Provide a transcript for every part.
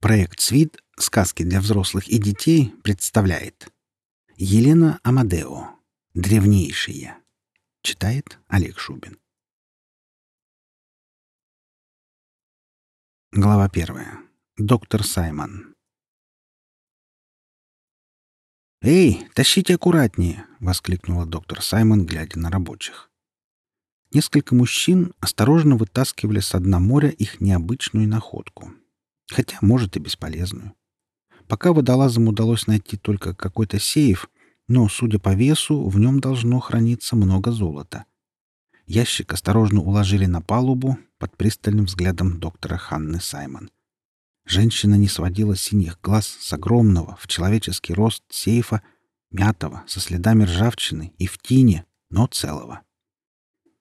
Проект «Свит. Сказки для взрослых и детей» представляет Елена Амадео. Древнейшие. Читает Олег Шубин. Глава первая. Доктор Саймон. «Эй, тащите аккуратнее!» — воскликнула доктор Саймон, глядя на рабочих. Несколько мужчин осторожно вытаскивали с дна моря их необычную находку. Хотя, может, и бесполезную. Пока водолазам удалось найти только какой-то сейф, но, судя по весу, в нем должно храниться много золота. Ящик осторожно уложили на палубу под пристальным взглядом доктора Ханны Саймон. Женщина не сводила синих глаз с огромного в человеческий рост сейфа, мятого, со следами ржавчины и в тине, но целого.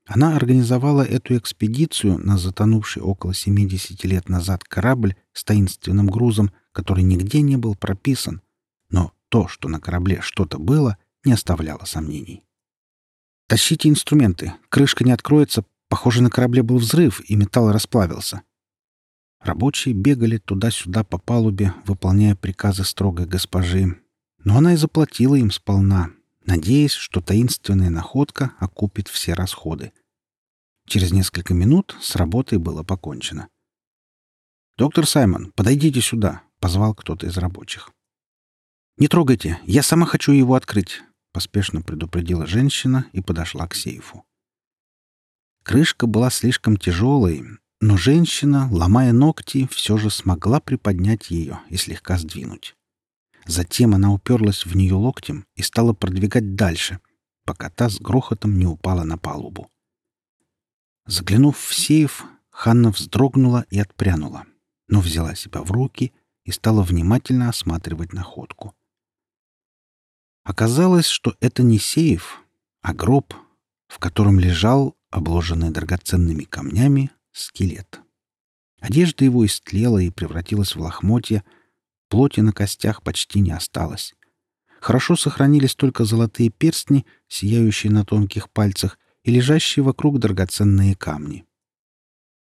Она организовала эту экспедицию на затонувший около 70 лет назад корабль с таинственным грузом, который нигде не был прописан, но то, что на корабле что-то было, не оставляло сомнений. «Тащите инструменты. Крышка не откроется. Похоже, на корабле был взрыв, и металл расплавился». Рабочие бегали туда-сюда по палубе, выполняя приказы строгой госпожи. Но она и заплатила им сполна, надеясь, что таинственная находка окупит все расходы. Через несколько минут с работой было покончено. «Доктор Саймон, подойдите сюда», — позвал кто-то из рабочих. «Не трогайте, я сама хочу его открыть», — поспешно предупредила женщина и подошла к сейфу. Крышка была слишком тяжелой, но женщина, ломая ногти, все же смогла приподнять ее и слегка сдвинуть. Затем она уперлась в нее локтем и стала продвигать дальше, пока та с грохотом не упала на палубу. Заглянув в сейф, Ханна вздрогнула и отпрянула, но взяла себя в руки и стала внимательно осматривать находку. Оказалось, что это не сейф, а гроб, в котором лежал, обложенный драгоценными камнями, скелет. Одежда его истлела и превратилась в лохмотья, плоти на костях почти не осталось. Хорошо сохранились только золотые перстни, сияющие на тонких пальцах, и лежащие вокруг драгоценные камни.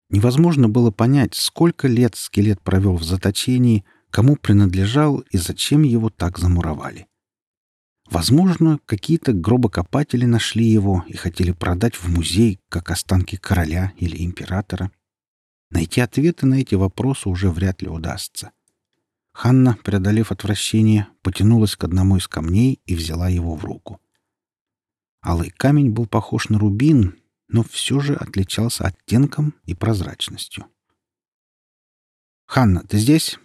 Невозможно было понять, сколько лет скелет провел в заточении, кому принадлежал и зачем его так замуровали. Возможно, какие-то гробокопатели нашли его и хотели продать в музей, как останки короля или императора. Найти ответы на эти вопросы уже вряд ли удастся. Ханна, преодолев отвращение, потянулась к одному из камней и взяла его в руку. Алый камень был похож на рубин, но все же отличался оттенком и прозрачностью. «Ханна, ты здесь?»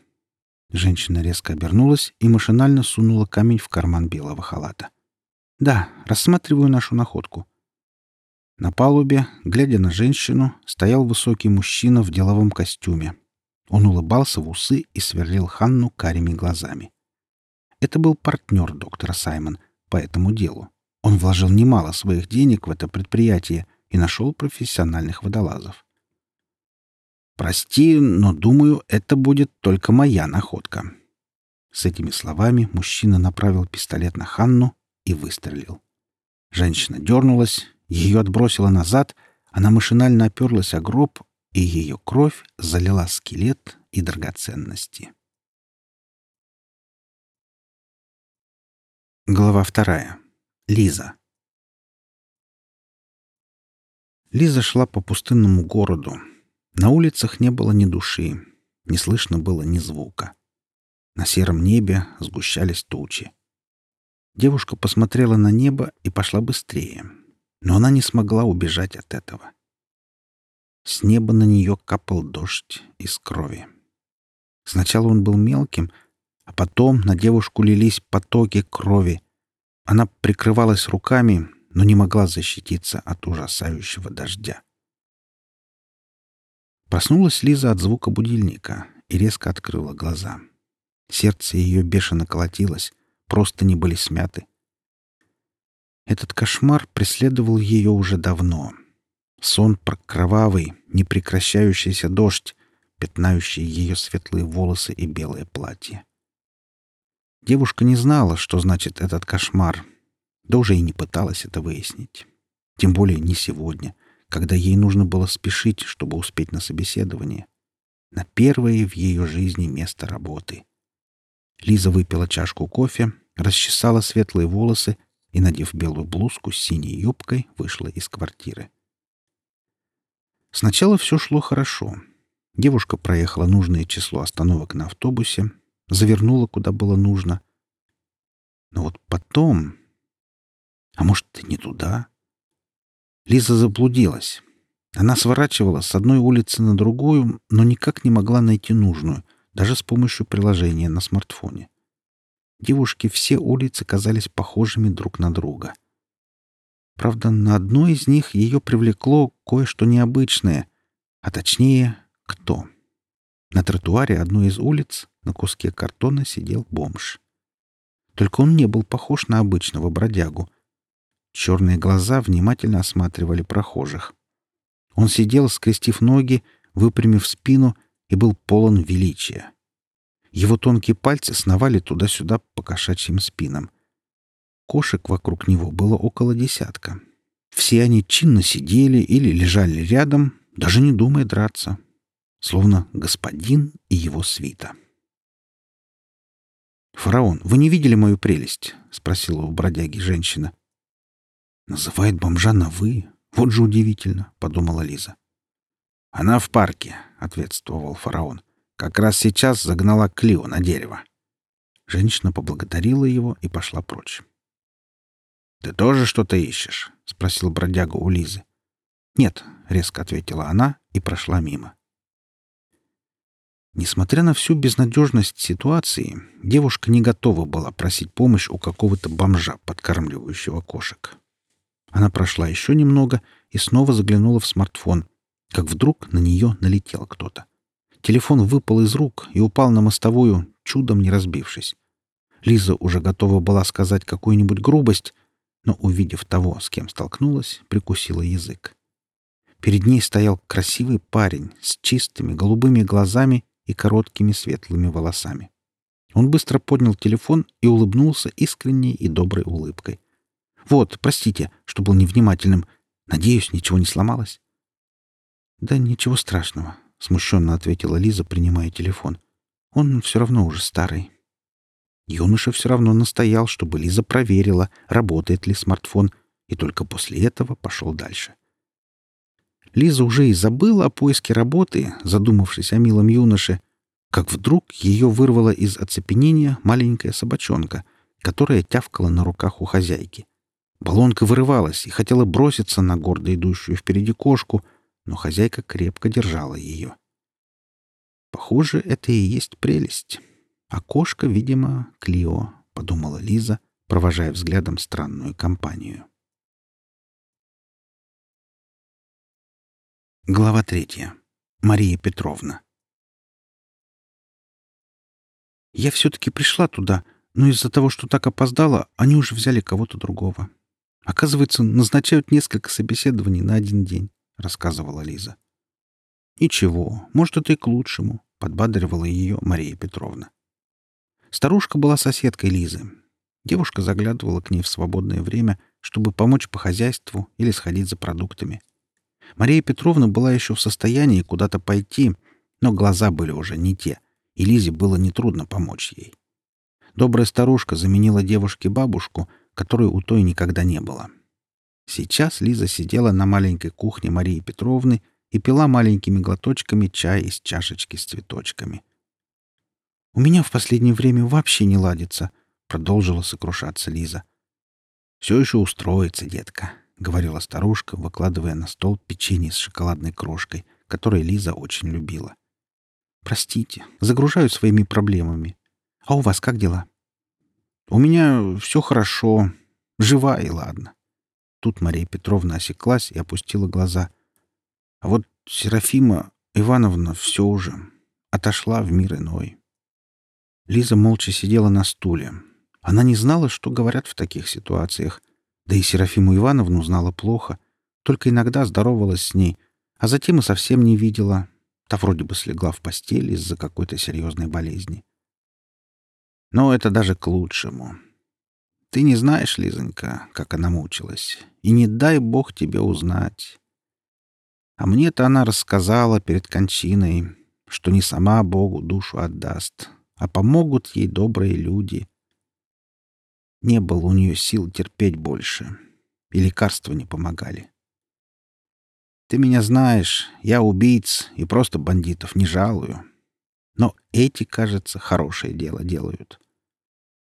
Женщина резко обернулась и машинально сунула камень в карман белого халата. «Да, рассматриваю нашу находку». На палубе, глядя на женщину, стоял высокий мужчина в деловом костюме. Он улыбался в усы и сверлил Ханну карими глазами. Это был партнер доктора Саймон по этому делу. Он вложил немало своих денег в это предприятие и нашел профессиональных водолазов. «Прости, но, думаю, это будет только моя находка». С этими словами мужчина направил пистолет на Ханну и выстрелил. Женщина дернулась, ее отбросило назад, она машинально оперлась о гроб, и ее кровь залила скелет и драгоценности. Глава вторая. Лиза. Лиза шла по пустынному городу. На улицах не было ни души, не слышно было ни звука. На сером небе сгущались тучи. Девушка посмотрела на небо и пошла быстрее, но она не смогла убежать от этого. С неба на нее капал дождь из крови. Сначала он был мелким, а потом на девушку лились потоки крови, она прикрывалась руками, но не могла защититься от ужасающего дождя. Проснулась Лиза от звука будильника и резко открыла глаза. Сердце ее бешено колотилось, просто не были смяты. Этот кошмар преследовал ее уже давно. Сон про кровавый, непрекращающийся дождь, пятнающий ее светлые волосы и белое платье. Девушка не знала, что значит этот кошмар, да уже и не пыталась это выяснить. Тем более не сегодня, когда ей нужно было спешить, чтобы успеть на собеседование. на первое в ее жизни место работы. Лиза выпила чашку кофе, расчесала светлые волосы и, надев белую блузку с синей юбкой, вышла из квартиры. Сначала все шло хорошо. Девушка проехала нужное число остановок на автобусе, завернула куда было нужно. Но вот потом... А может, и не туда? Лиза заблудилась. Она сворачивала с одной улицы на другую, но никак не могла найти нужную, даже с помощью приложения на смартфоне. Девушке все улицы казались похожими друг на друга. Правда, на одной из них ее привлекло кое-что необычное, а точнее, кто. На тротуаре одной из улиц на куске картона сидел бомж. Только он не был похож на обычного бродягу. Черные глаза внимательно осматривали прохожих. Он сидел, скрестив ноги, выпрямив спину и был полон величия. Его тонкие пальцы сновали туда-сюда по кошачьим спинам. Кошек вокруг него было около десятка. Все они чинно сидели или лежали рядом, даже не думая драться, словно господин и его свита. «Фараон, вы не видели мою прелесть?» — спросила у бродяги женщина. «Называет бомжа на «вы». Вот же удивительно», — подумала Лиза. «Она в парке», — ответствовал фараон. «Как раз сейчас загнала Клио на дерево». Женщина поблагодарила его и пошла прочь. «Ты тоже что-то ищешь?» — спросил бродяга у Лизы. «Нет», — резко ответила она и прошла мимо. Несмотря на всю безнадежность ситуации, девушка не готова была просить помощь у какого-то бомжа, подкармливающего кошек. Она прошла еще немного и снова заглянула в смартфон, как вдруг на нее налетел кто-то. Телефон выпал из рук и упал на мостовую, чудом не разбившись. Лиза уже готова была сказать какую-нибудь грубость, но, увидев того, с кем столкнулась, прикусила язык. Перед ней стоял красивый парень с чистыми голубыми глазами и короткими светлыми волосами. Он быстро поднял телефон и улыбнулся искренней и доброй улыбкой. «Вот, простите, что был невнимательным. Надеюсь, ничего не сломалось?» «Да ничего страшного», — смущенно ответила Лиза, принимая телефон. «Он все равно уже старый». Юноша все равно настоял, чтобы Лиза проверила, работает ли смартфон, и только после этого пошел дальше. Лиза уже и забыла о поиске работы, задумавшись о милом юноше, как вдруг ее вырвала из оцепенения маленькая собачонка, которая тявкала на руках у хозяйки. Баллонка вырывалась и хотела броситься на гордо идущую впереди кошку, но хозяйка крепко держала ее. Похоже, это и есть прелесть. А кошка, видимо, Клио, — подумала Лиза, провожая взглядом странную компанию. Глава третья. Мария Петровна. Я все-таки пришла туда, но из-за того, что так опоздала, они уже взяли кого-то другого. Оказывается, назначают несколько собеседований на один день, — рассказывала Лиза. «Ничего, может, это и к лучшему», — подбадривала ее Мария Петровна. Старушка была соседкой Лизы. Девушка заглядывала к ней в свободное время, чтобы помочь по хозяйству или сходить за продуктами. Мария Петровна была еще в состоянии куда-то пойти, но глаза были уже не те, и Лизе было нетрудно помочь ей. Добрая старушка заменила девушке бабушку, которой у той никогда не было. Сейчас Лиза сидела на маленькой кухне Марии Петровны и пила маленькими глоточками чай из чашечки с цветочками — «У меня в последнее время вообще не ладится», — продолжила сокрушаться Лиза. «Все еще устроится, детка», — говорила старушка, выкладывая на стол печенье с шоколадной крошкой, которое Лиза очень любила. «Простите, загружаю своими проблемами. А у вас как дела?» «У меня все хорошо. Жива и ладно». Тут Мария Петровна осеклась и опустила глаза. А вот Серафима Ивановна все уже отошла в мир иной. Лиза молча сидела на стуле. Она не знала, что говорят в таких ситуациях. Да и Серафиму Ивановну знала плохо. Только иногда здоровалась с ней, а затем и совсем не видела. Та вроде бы слегла в постель из-за какой-то серьезной болезни. Но это даже к лучшему. Ты не знаешь, Лизонька, как она мучилась. И не дай бог тебе узнать. А мне-то она рассказала перед кончиной, что не сама Богу душу отдаст, а помогут ей добрые люди. Не было у нее сил терпеть больше, и лекарства не помогали. Ты меня знаешь, я убийц и просто бандитов не жалую. Но эти, кажется, хорошее дело делают.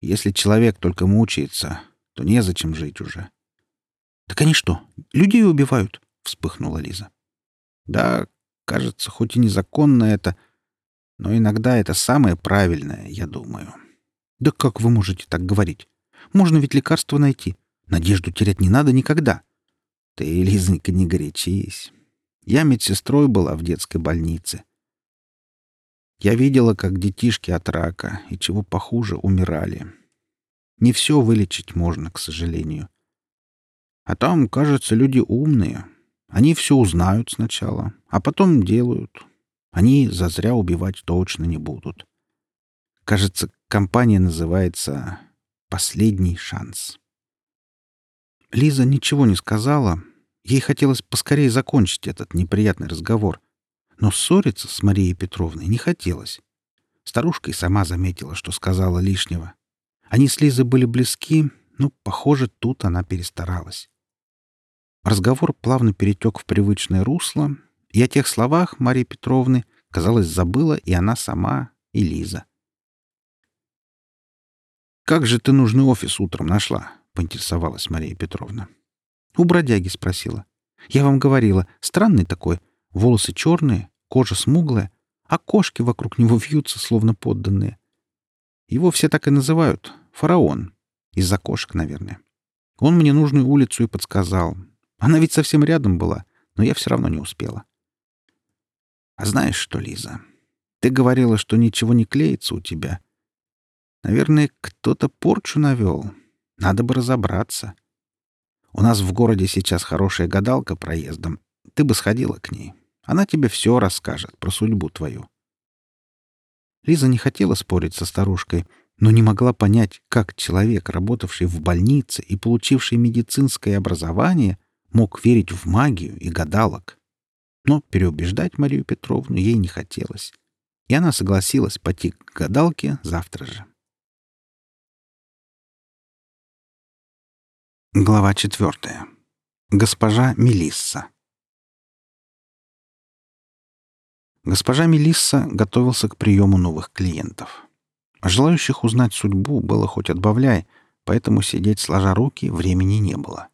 Если человек только мучается, то незачем жить уже. — Так они что, людей убивают? — вспыхнула Лиза. — Да, кажется, хоть и незаконно это, но иногда это самое правильное, я думаю. — Да как вы можете так говорить? Можно ведь лекарство найти. Надежду терять не надо никогда. Ты, Лизонька, не горячись. Я медсестрой была в детской больнице. Я видела, как детишки от рака и чего похуже умирали. Не все вылечить можно, к сожалению. А там, кажется, люди умные. Они все узнают сначала, а потом делают. Они зазря убивать точно не будут. Кажется, компания называется «Последний шанс». Лиза ничего не сказала. Ей хотелось поскорее закончить этот неприятный разговор — но ссориться с Марией Петровной не хотелось. Старушка и сама заметила, что сказала лишнего. Они с Лизой были близки, но, похоже, тут она перестаралась. Разговор плавно перетек в привычное русло, и о тех словах Марии Петровны, казалось, забыла и она сама, и Лиза. «Как же ты нужный офис утром нашла?» — поинтересовалась Мария Петровна. «У бродяги спросила. Я вам говорила, странный такой, Волосы черные, кожа смуглая, а кошки вокруг него вьются, словно подданные. Его все так и называют — фараон. Из-за кошек, наверное. Он мне нужную улицу и подсказал. Она ведь совсем рядом была, но я все равно не успела. А знаешь что, Лиза, ты говорила, что ничего не клеится у тебя. Наверное, кто-то порчу навел. Надо бы разобраться. У нас в городе сейчас хорошая гадалка проездом. Ты бы сходила к ней. Она тебе все расскажет про судьбу твою. Лиза не хотела спорить со старушкой, но не могла понять, как человек, работавший в больнице и получивший медицинское образование, мог верить в магию и гадалок. Но переубеждать Марию Петровну ей не хотелось, и она согласилась пойти к гадалке завтра же. Глава четвертая. Госпожа Мелисса. Госпожа Мелисса готовился к приему новых клиентов. Желающих узнать судьбу было хоть отбавляй, поэтому сидеть сложа руки времени не было.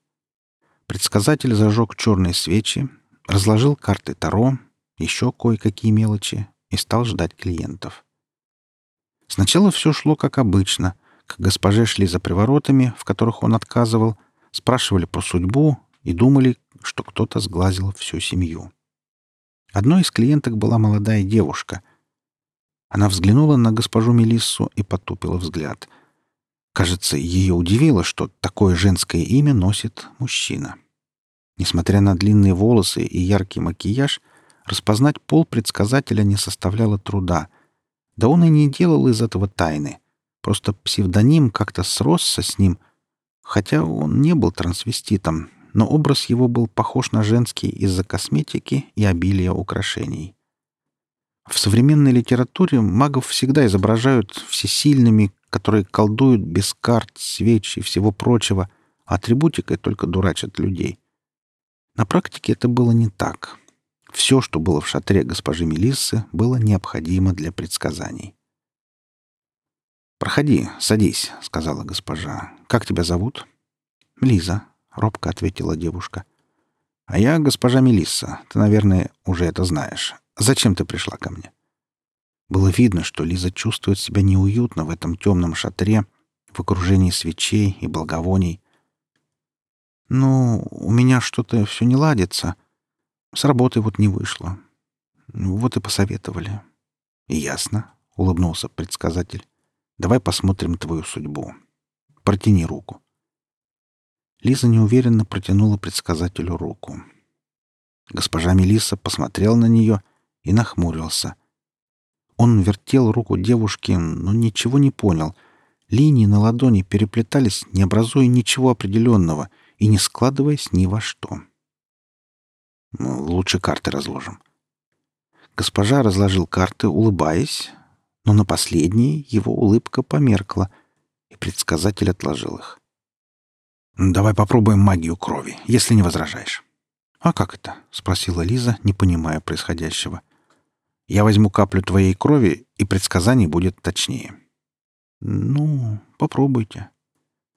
Предсказатель зажег черные свечи, разложил карты Таро, еще кое-какие мелочи и стал ждать клиентов. Сначала все шло как обычно. К госпоже шли за приворотами, в которых он отказывал, спрашивали про судьбу и думали, что кто-то сглазил всю семью. Одной из клиенток была молодая девушка. Она взглянула на госпожу Мелиссу и потупила взгляд. Кажется, ее удивило, что такое женское имя носит мужчина. Несмотря на длинные волосы и яркий макияж, распознать пол предсказателя не составляло труда. Да он и не делал из этого тайны. Просто псевдоним как-то сросся с ним, хотя он не был трансвеститом, но образ его был похож на женский из-за косметики и обилия украшений. В современной литературе магов всегда изображают всесильными, которые колдуют без карт, свеч и всего прочего, а атрибутикой только дурачат людей. На практике это было не так. Все, что было в шатре госпожи Мелиссы, было необходимо для предсказаний. «Проходи, садись», — сказала госпожа. «Как тебя зовут?» «Лиза», — робко ответила девушка. «А я госпожа Мелисса. Ты, наверное, уже это знаешь. Зачем ты пришла ко мне?» Было видно, что Лиза чувствует себя неуютно в этом темном шатре, в окружении свечей и благовоний. «Ну, у меня что-то все не ладится. С работы вот не вышло. Вот и посоветовали». «Ясно», — улыбнулся предсказатель. «Давай посмотрим твою судьбу. Протяни руку». Лиза неуверенно протянула предсказателю руку. Госпожа Мелисса посмотрел на нее и нахмурился. Он вертел руку девушки, но ничего не понял. Линии на ладони переплетались, не образуя ничего определенного и не складываясь ни во что. Ну, лучше карты разложим. Госпожа разложил карты, улыбаясь, но на последней его улыбка померкла, и предсказатель отложил их. «Давай попробуем магию крови, если не возражаешь». «А как это?» — спросила Лиза, не понимая происходящего. «Я возьму каплю твоей крови, и предсказание будет точнее». «Ну, попробуйте».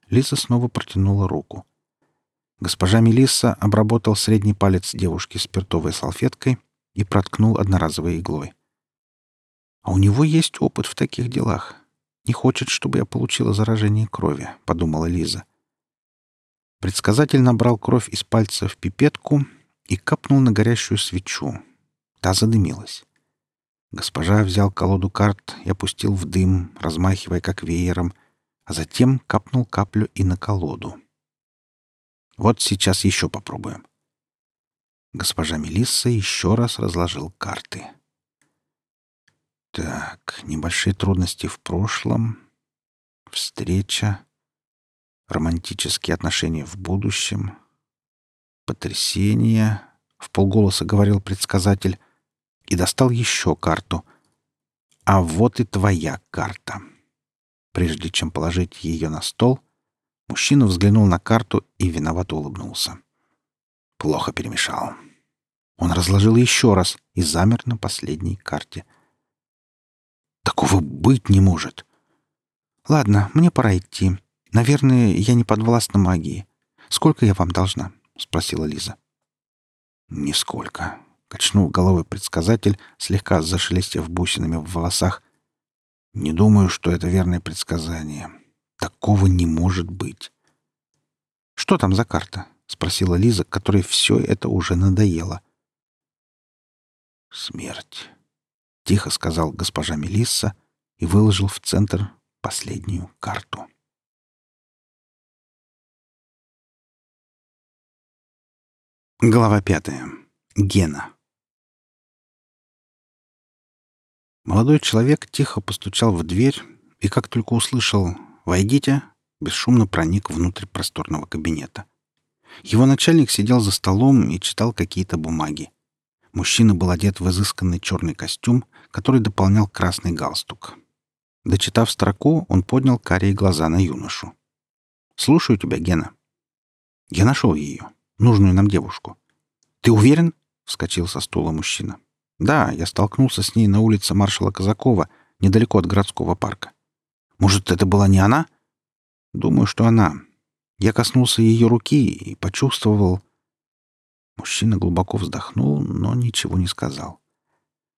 Лиза снова протянула руку. Госпожа Мелисса обработал средний палец девушки спиртовой салфеткой и проткнул одноразовой иглой. «А у него есть опыт в таких делах. Не хочет, чтобы я получила заражение крови», — подумала Лиза. Предсказатель набрал кровь из пальца в пипетку и капнул на горящую свечу. Та задымилась. Госпожа взял колоду карт и опустил в дым, размахивая как веером, а затем капнул каплю и на колоду. Вот сейчас еще попробуем. Госпожа Мелисса еще раз разложил карты. Так, небольшие трудности в прошлом, встреча, романтические отношения в будущем, потрясение, — в полголоса говорил предсказатель, и достал еще карту. А вот и твоя карта. Прежде чем положить ее на стол, мужчина взглянул на карту и виновато улыбнулся. Плохо перемешал. Он разложил еще раз и замер на последней карте. Такого быть не может. Ладно, мне пора идти. Наверное, я не подвластна магии. Сколько я вам должна? спросила Лиза. Нисколько, качнул головой предсказатель, слегка зашелестев бусинами в волосах. Не думаю, что это верное предсказание. Такого не может быть. Что там за карта? спросила Лиза, которой все это уже надоело. Смерть, тихо сказал госпожа Мелисса и выложил в центр последнюю карту. Глава пятая. Гена. Молодой человек тихо постучал в дверь и, как только услышал «Войдите», бесшумно проник внутрь просторного кабинета. Его начальник сидел за столом и читал какие-то бумаги. Мужчина был одет в изысканный черный костюм, который дополнял красный галстук. Дочитав строку, он поднял карие глаза на юношу. «Слушаю тебя, Гена». «Я нашел ее нужную нам девушку. Ты уверен? вскочил со стула мужчина. Да, я столкнулся с ней на улице маршала Казакова, недалеко от городского парка. Может, это была не она? Думаю, что она. Я коснулся ее руки и почувствовал... Мужчина глубоко вздохнул, но ничего не сказал.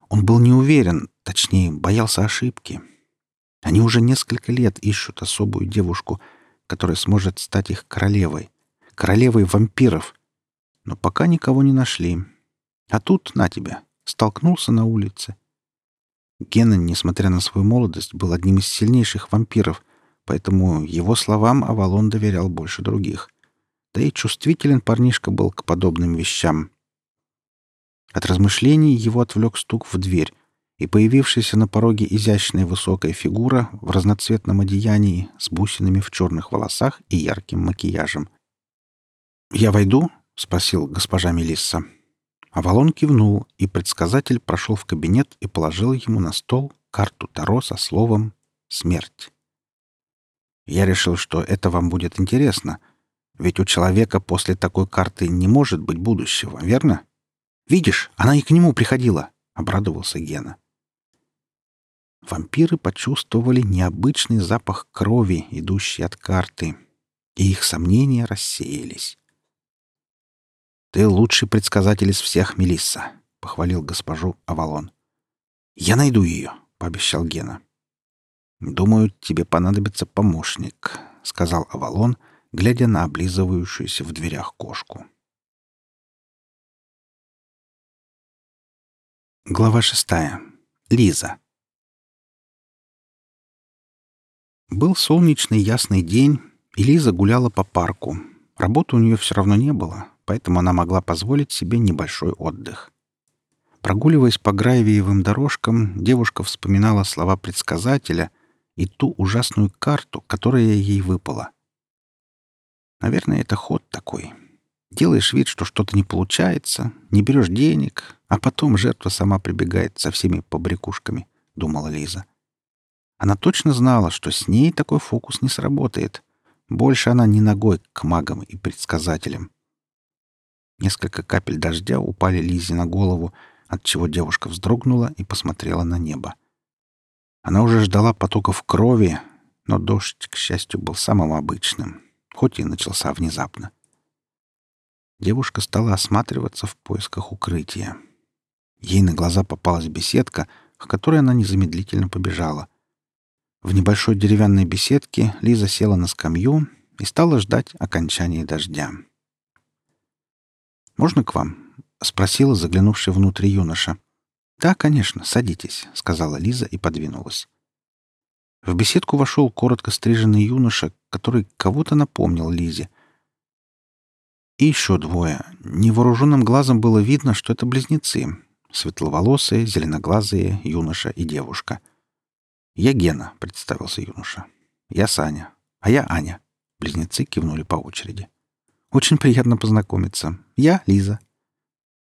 Он был не уверен, точнее, боялся ошибки. Они уже несколько лет ищут особую девушку, которая сможет стать их королевой королевой вампиров. Но пока никого не нашли. А тут, на тебя, столкнулся на улице. Гена, несмотря на свою молодость, был одним из сильнейших вампиров, поэтому его словам Авалон доверял больше других. Да и чувствителен парнишка был к подобным вещам. От размышлений его отвлек стук в дверь, и появившаяся на пороге изящная высокая фигура в разноцветном одеянии с бусинами в черных волосах и ярким макияжем. «Я войду?» — спросил госпожа Мелисса. Авалон кивнул, и предсказатель прошел в кабинет и положил ему на стол карту Таро со словом «Смерть». Я решил, что это вам будет интересно, ведь у человека после такой карты не может быть будущего, верно? Видишь, она и к нему приходила, — обрадовался Гена. Вампиры почувствовали необычный запах крови, идущий от карты, и их сомнения рассеялись. «Ты лучший предсказатель из всех, Мелисса», — похвалил госпожу Авалон. «Я найду ее», — пообещал Гена. «Думаю, тебе понадобится помощник», — сказал Авалон, глядя на облизывающуюся в дверях кошку. Глава шестая. Лиза. Был солнечный ясный день, и Лиза гуляла по парку. Работы у нее все равно не было, поэтому она могла позволить себе небольшой отдых. Прогуливаясь по Граевиевым дорожкам, девушка вспоминала слова предсказателя и ту ужасную карту, которая ей выпала. Наверное, это ход такой. Делаешь вид, что что-то не получается, не берешь денег, а потом жертва сама прибегает со всеми побрякушками, — думала Лиза. Она точно знала, что с ней такой фокус не сработает. Больше она не ногой к магам и предсказателям. Несколько капель дождя упали Лизе на голову, отчего девушка вздрогнула и посмотрела на небо. Она уже ждала потоков крови, но дождь, к счастью, был самым обычным, хоть и начался внезапно. Девушка стала осматриваться в поисках укрытия. Ей на глаза попалась беседка, к которой она незамедлительно побежала. В небольшой деревянной беседке Лиза села на скамью и стала ждать окончания дождя. «Можно к вам?» — спросила заглянувший внутрь юноша. «Да, конечно, садитесь», — сказала Лиза и подвинулась. В беседку вошел коротко стриженный юноша, который кого-то напомнил Лизе — и еще двое. Невооруженным глазом было видно, что это близнецы. Светловолосые, зеленоглазые, юноша и девушка. «Я Гена», — представился юноша. «Я Саня. А я Аня». Близнецы кивнули по очереди. «Очень приятно познакомиться. Я Лиза».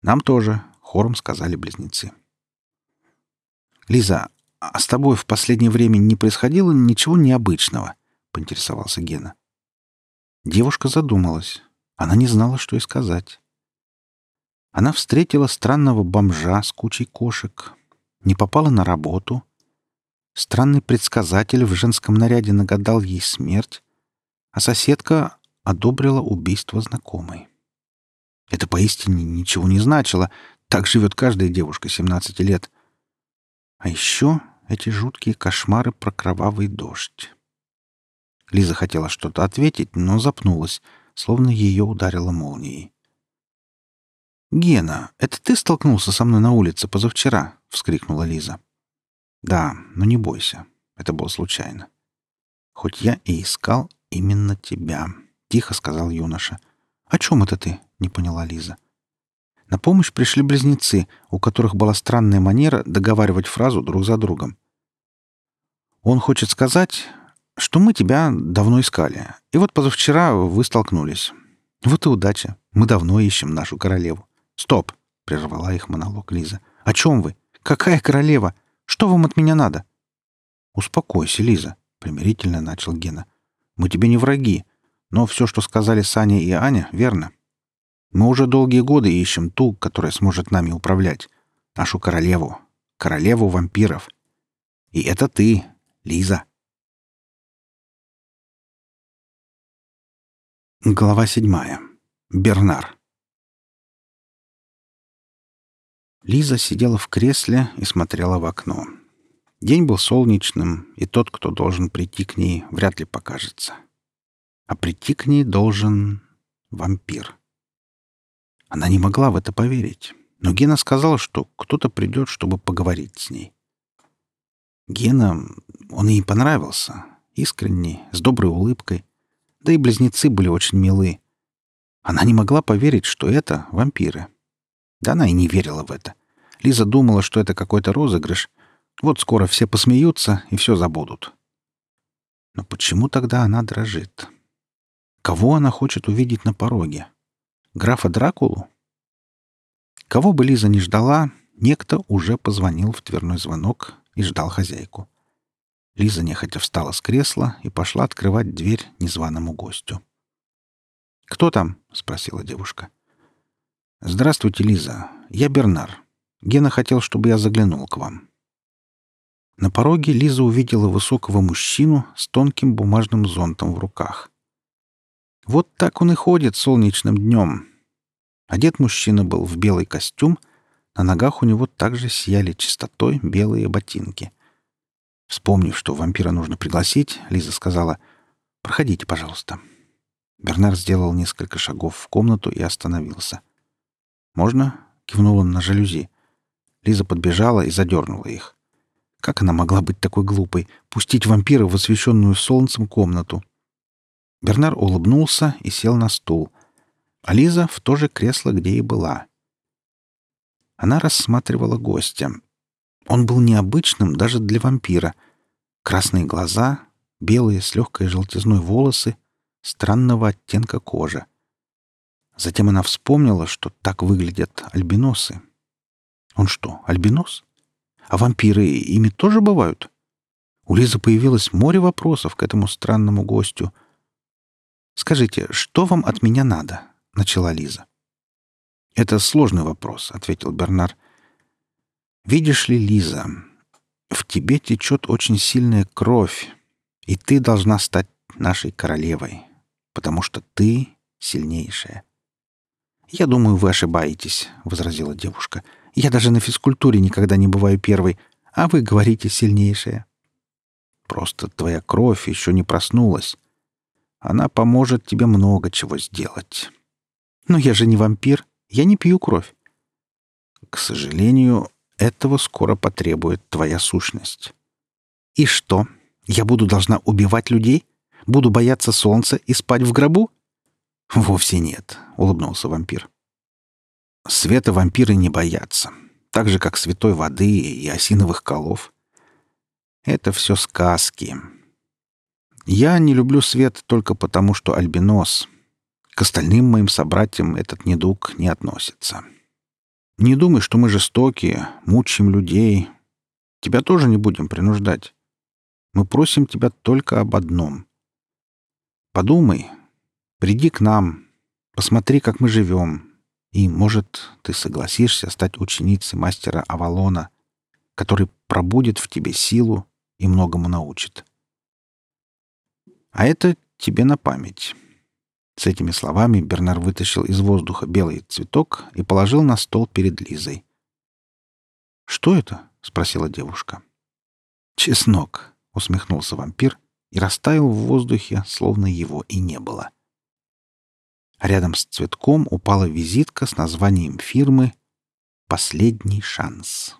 «Нам тоже», — хором сказали близнецы. «Лиза, а с тобой в последнее время не происходило ничего необычного?» — поинтересовался Гена. Девушка задумалась. Она не знала, что и сказать. Она встретила странного бомжа с кучей кошек, не попала на работу. Странный предсказатель в женском наряде нагадал ей смерть, а соседка одобрила убийство знакомой. Это поистине ничего не значило. Так живет каждая девушка 17 лет. А еще эти жуткие кошмары про кровавый дождь. Лиза хотела что-то ответить, но запнулась — словно ее ударило молнией. «Гена, это ты столкнулся со мной на улице позавчера?» — вскрикнула Лиза. «Да, но не бойся. Это было случайно. Хоть я и искал именно тебя», — тихо сказал юноша. «О чем это ты?» — не поняла Лиза. На помощь пришли близнецы, у которых была странная манера договаривать фразу друг за другом. Он хочет сказать, что мы тебя давно искали. И вот позавчера вы столкнулись. Вот и удача. Мы давно ищем нашу королеву. Стоп, прервала их монолог Лиза. О чем вы? Какая королева? Что вам от меня надо? Успокойся, Лиза, примирительно начал Гена. Мы тебе не враги, но все, что сказали Саня и Аня, верно. Мы уже долгие годы ищем ту, которая сможет нами управлять. Нашу королеву. Королеву вампиров. И это ты, Лиза. Глава седьмая. Бернар. Лиза сидела в кресле и смотрела в окно. День был солнечным, и тот, кто должен прийти к ней, вряд ли покажется. А прийти к ней должен вампир. Она не могла в это поверить, но Гена сказал, что кто-то придет, чтобы поговорить с ней. Гена, он ей понравился, искренний, с доброй улыбкой — да и близнецы были очень милы. Она не могла поверить, что это вампиры. Да она и не верила в это. Лиза думала, что это какой-то розыгрыш. Вот скоро все посмеются и все забудут. Но почему тогда она дрожит? Кого она хочет увидеть на пороге? Графа Дракулу? Кого бы Лиза не ждала, некто уже позвонил в дверной звонок и ждал хозяйку. Лиза нехотя встала с кресла и пошла открывать дверь незваному гостю. «Кто там?» — спросила девушка. «Здравствуйте, Лиза. Я Бернар. Гена хотел, чтобы я заглянул к вам». На пороге Лиза увидела высокого мужчину с тонким бумажным зонтом в руках. Вот так он и ходит солнечным днем. Одет мужчина был в белый костюм, на ногах у него также сияли чистотой белые ботинки — Вспомнив, что вампира нужно пригласить, Лиза сказала «Проходите, пожалуйста». Бернар сделал несколько шагов в комнату и остановился. «Можно?» — кивнул он на жалюзи. Лиза подбежала и задернула их. Как она могла быть такой глупой, пустить вампира в освещенную солнцем комнату? Бернар улыбнулся и сел на стул, а Лиза в то же кресло, где и была. Она рассматривала гостя, он был необычным даже для вампира. Красные глаза, белые с легкой желтизной волосы, странного оттенка кожи. Затем она вспомнила, что так выглядят альбиносы. Он что, альбинос? А вампиры ими тоже бывают? У Лизы появилось море вопросов к этому странному гостю. «Скажите, что вам от меня надо?» — начала Лиза. «Это сложный вопрос», — ответил Бернар. «Видишь ли, Лиза, в тебе течет очень сильная кровь, и ты должна стать нашей королевой, потому что ты сильнейшая». «Я думаю, вы ошибаетесь», — возразила девушка. «Я даже на физкультуре никогда не бываю первой, а вы говорите сильнейшая». «Просто твоя кровь еще не проснулась. Она поможет тебе много чего сделать». «Но я же не вампир. Я не пью кровь». «К сожалению, этого скоро потребует твоя сущность». «И что? Я буду должна убивать людей? Буду бояться солнца и спать в гробу?» «Вовсе нет», — улыбнулся вампир. «Света вампиры не боятся, так же, как святой воды и осиновых колов. Это все сказки. Я не люблю свет только потому, что альбинос. К остальным моим собратьям этот недуг не относится. Не думай, что мы жестокие, мучаем людей. Тебя тоже не будем принуждать. Мы просим тебя только об одном. Подумай, Приди к нам, посмотри, как мы живем, и, может, ты согласишься стать ученицей мастера Авалона, который пробудет в тебе силу и многому научит. А это тебе на память. С этими словами Бернар вытащил из воздуха белый цветок и положил на стол перед Лизой. «Что это?» — спросила девушка. «Чеснок», — усмехнулся вампир и растаял в воздухе, словно его и не было. — Рядом с цветком упала визитка с названием фирмы «Последний шанс».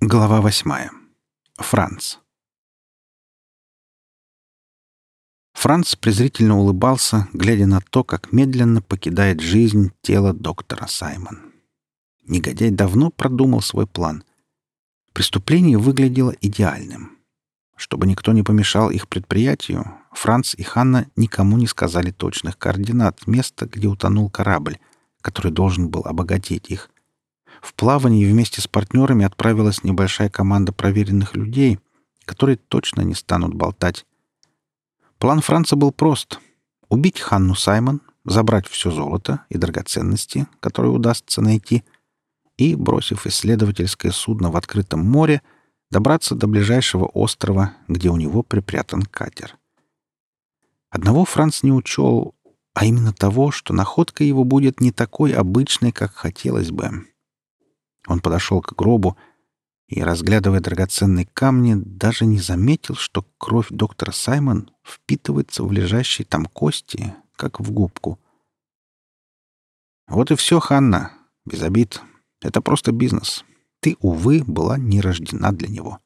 Глава восьмая. Франц. Франц презрительно улыбался, глядя на то, как медленно покидает жизнь тело доктора Саймон. Негодяй давно продумал свой план. Преступление выглядело идеальным. Чтобы никто не помешал их предприятию, Франц и Ханна никому не сказали точных координат места, где утонул корабль, который должен был обогатить их. В плавании вместе с партнерами отправилась небольшая команда проверенных людей, которые точно не станут болтать. План Франца был прост — убить Ханну Саймон, забрать все золото и драгоценности, которые удастся найти, и, бросив исследовательское судно в открытом море, — добраться до ближайшего острова, где у него припрятан катер. Одного Франц не учел, а именно того, что находка его будет не такой обычной, как хотелось бы. Он подошел к гробу и, разглядывая драгоценные камни, даже не заметил, что кровь доктора Саймон впитывается в лежащие там кости, как в губку. «Вот и все, Ханна. Без обид. Это просто бизнес. Ты, увы, была не рождена для него.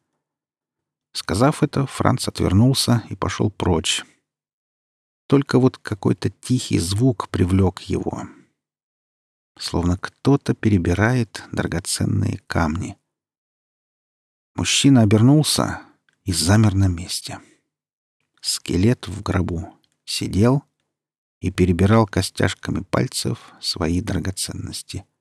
Сказав это, Франц отвернулся и пошел прочь. Только вот какой-то тихий звук привлек его. Словно кто-то перебирает драгоценные камни. Мужчина обернулся и замер на месте. Скелет в гробу сидел и перебирал костяшками пальцев свои драгоценности —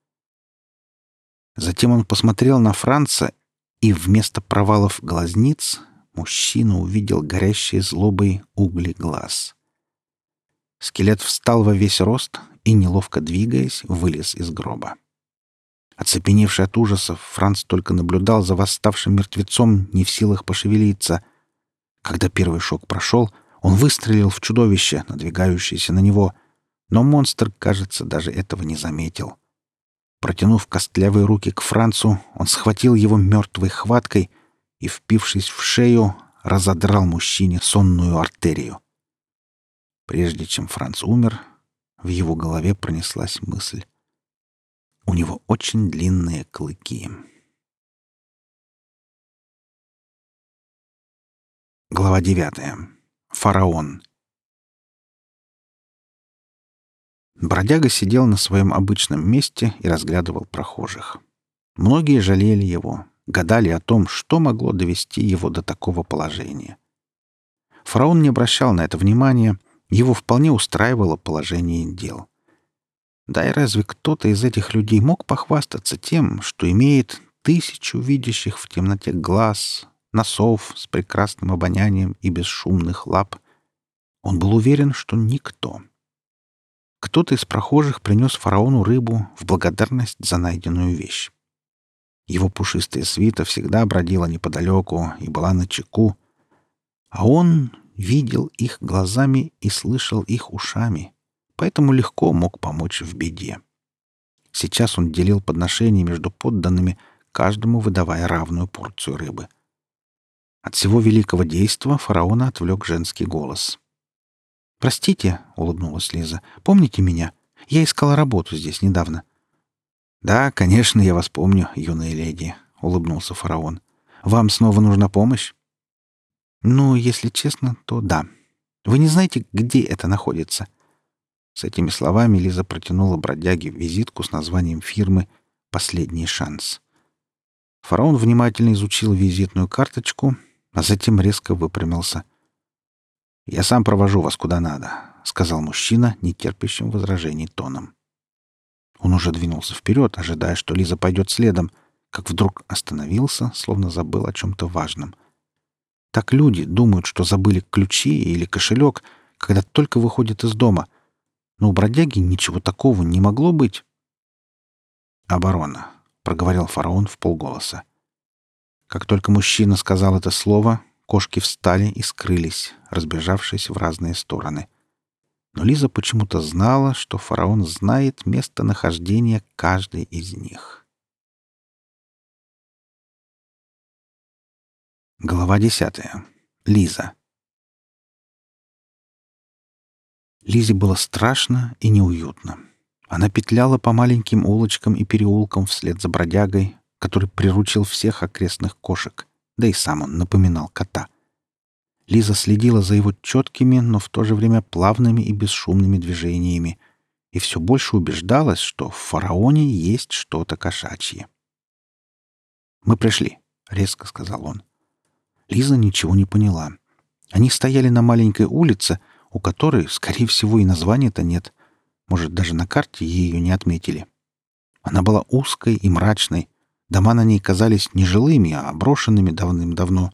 Затем он посмотрел на Франца, и вместо провалов глазниц мужчина увидел горящие злобой угли глаз. Скелет встал во весь рост и, неловко двигаясь, вылез из гроба. Оцепеневший от ужасов, Франц только наблюдал за восставшим мертвецом, не в силах пошевелиться. Когда первый шок прошел, он выстрелил в чудовище, надвигающееся на него, но монстр, кажется, даже этого не заметил. Протянув костлявые руки к Францу, он схватил его мертвой хваткой и, впившись в шею, разодрал мужчине сонную артерию. Прежде чем Франц умер, в его голове пронеслась мысль. У него очень длинные клыки. Глава девятая. Фараон. Бродяга сидел на своем обычном месте и разглядывал прохожих. Многие жалели его, гадали о том, что могло довести его до такого положения. Фараон не обращал на это внимания, его вполне устраивало положение дел. Да и разве кто-то из этих людей мог похвастаться тем, что имеет тысячу видящих в темноте глаз, носов с прекрасным обонянием и бесшумных лап? Он был уверен, что никто. Кто-то из прохожих принес фараону рыбу в благодарность за найденную вещь. Его пушистая свита всегда бродила неподалеку и была на чеку, а он видел их глазами и слышал их ушами, поэтому легко мог помочь в беде. Сейчас он делил подношения между подданными, каждому выдавая равную порцию рыбы. От всего великого действа фараона отвлек женский голос. «Простите», — улыбнулась Лиза, — «помните меня? Я искала работу здесь недавно». «Да, конечно, я вас помню, юная леди», — улыбнулся фараон. «Вам снова нужна помощь?» «Ну, если честно, то да. Вы не знаете, где это находится?» С этими словами Лиза протянула бродяге визитку с названием фирмы «Последний шанс». Фараон внимательно изучил визитную карточку, а затем резко выпрямился. «Я сам провожу вас куда надо», — сказал мужчина, нетерпящим возражений тоном. Он уже двинулся вперед, ожидая, что Лиза пойдет следом, как вдруг остановился, словно забыл о чем-то важном — так люди думают, что забыли ключи или кошелек, когда только выходят из дома. Но у бродяги ничего такого не могло быть. «Оборона», — проговорил фараон в полголоса. Как только мужчина сказал это слово, кошки встали и скрылись, разбежавшись в разные стороны. Но Лиза почему-то знала, что фараон знает местонахождение каждой из них. Глава десятая. Лиза. Лизе было страшно и неуютно. Она петляла по маленьким улочкам и переулкам вслед за бродягой, который приручил всех окрестных кошек, да и сам он напоминал кота. Лиза следила за его четкими, но в то же время плавными и бесшумными движениями и все больше убеждалась, что в фараоне есть что-то кошачье. «Мы пришли», — резко сказал он. Лиза ничего не поняла. Они стояли на маленькой улице, у которой, скорее всего, и названия-то нет. Может, даже на карте ее не отметили. Она была узкой и мрачной. Дома на ней казались не жилыми, а брошенными давным-давно.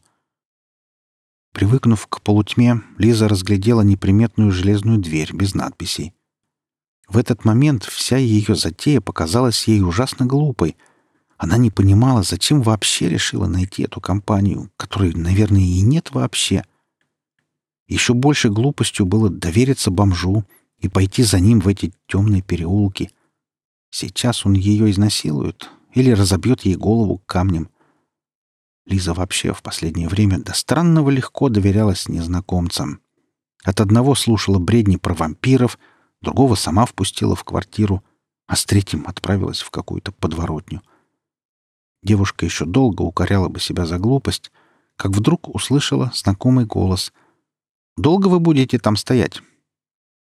Привыкнув к полутьме, Лиза разглядела неприметную железную дверь без надписей. В этот момент вся ее затея показалась ей ужасно глупой — она не понимала, зачем вообще решила найти эту компанию, которой, наверное, и нет вообще. Еще больше глупостью было довериться бомжу и пойти за ним в эти темные переулки. Сейчас он ее изнасилует или разобьет ей голову камнем. Лиза вообще в последнее время до странного легко доверялась незнакомцам. От одного слушала бредни про вампиров, другого сама впустила в квартиру, а с третьим отправилась в какую-то подворотню — Девушка еще долго укоряла бы себя за глупость, как вдруг услышала знакомый голос. «Долго вы будете там стоять?»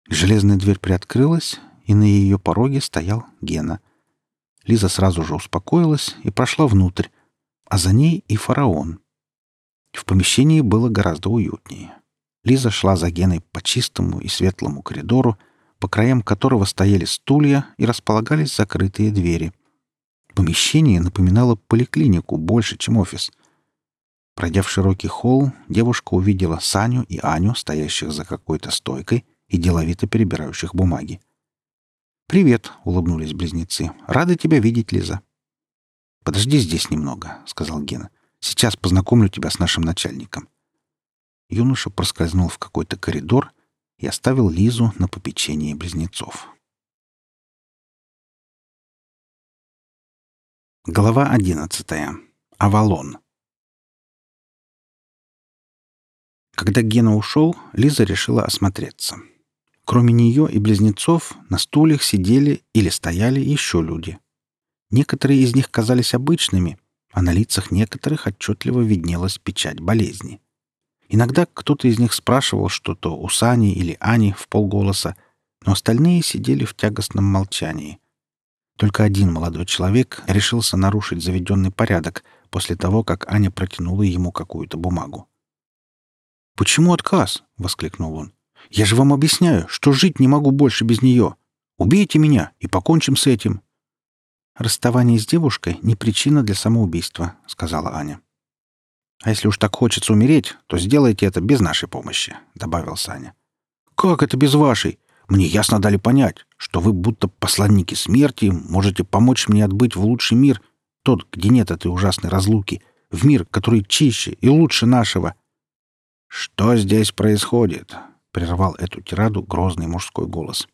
Железная дверь приоткрылась, и на ее пороге стоял Гена. Лиза сразу же успокоилась и прошла внутрь, а за ней и фараон. В помещении было гораздо уютнее. Лиза шла за Геной по чистому и светлому коридору, по краям которого стояли стулья и располагались закрытые двери — Помещение напоминало поликлинику больше, чем офис. Пройдя в широкий холл, девушка увидела Саню и Аню, стоящих за какой-то стойкой и деловито перебирающих бумаги. «Привет», — улыбнулись близнецы. «Рады тебя видеть, Лиза». «Подожди здесь немного», — сказал Гена. «Сейчас познакомлю тебя с нашим начальником». Юноша проскользнул в какой-то коридор и оставил Лизу на попечение близнецов. Глава одиннадцатая. Авалон. Когда Гена ушел, Лиза решила осмотреться. Кроме нее и близнецов на стульях сидели или стояли еще люди. Некоторые из них казались обычными, а на лицах некоторых отчетливо виднелась печать болезни. Иногда кто-то из них спрашивал что-то у Сани или Ани в полголоса, но остальные сидели в тягостном молчании. Только один молодой человек решился нарушить заведенный порядок после того, как Аня протянула ему какую-то бумагу. «Почему отказ?» — воскликнул он. «Я же вам объясняю, что жить не могу больше без нее. Убейте меня и покончим с этим». «Расставание с девушкой — не причина для самоубийства», — сказала Аня. «А если уж так хочется умереть, то сделайте это без нашей помощи», — добавил Саня. «Как это без вашей? Мне ясно дали понять, что вы будто посланники смерти можете помочь мне отбыть в лучший мир, тот, где нет этой ужасной разлуки, в мир, который чище и лучше нашего». «Что здесь происходит?» — прервал эту тираду грозный мужской голос.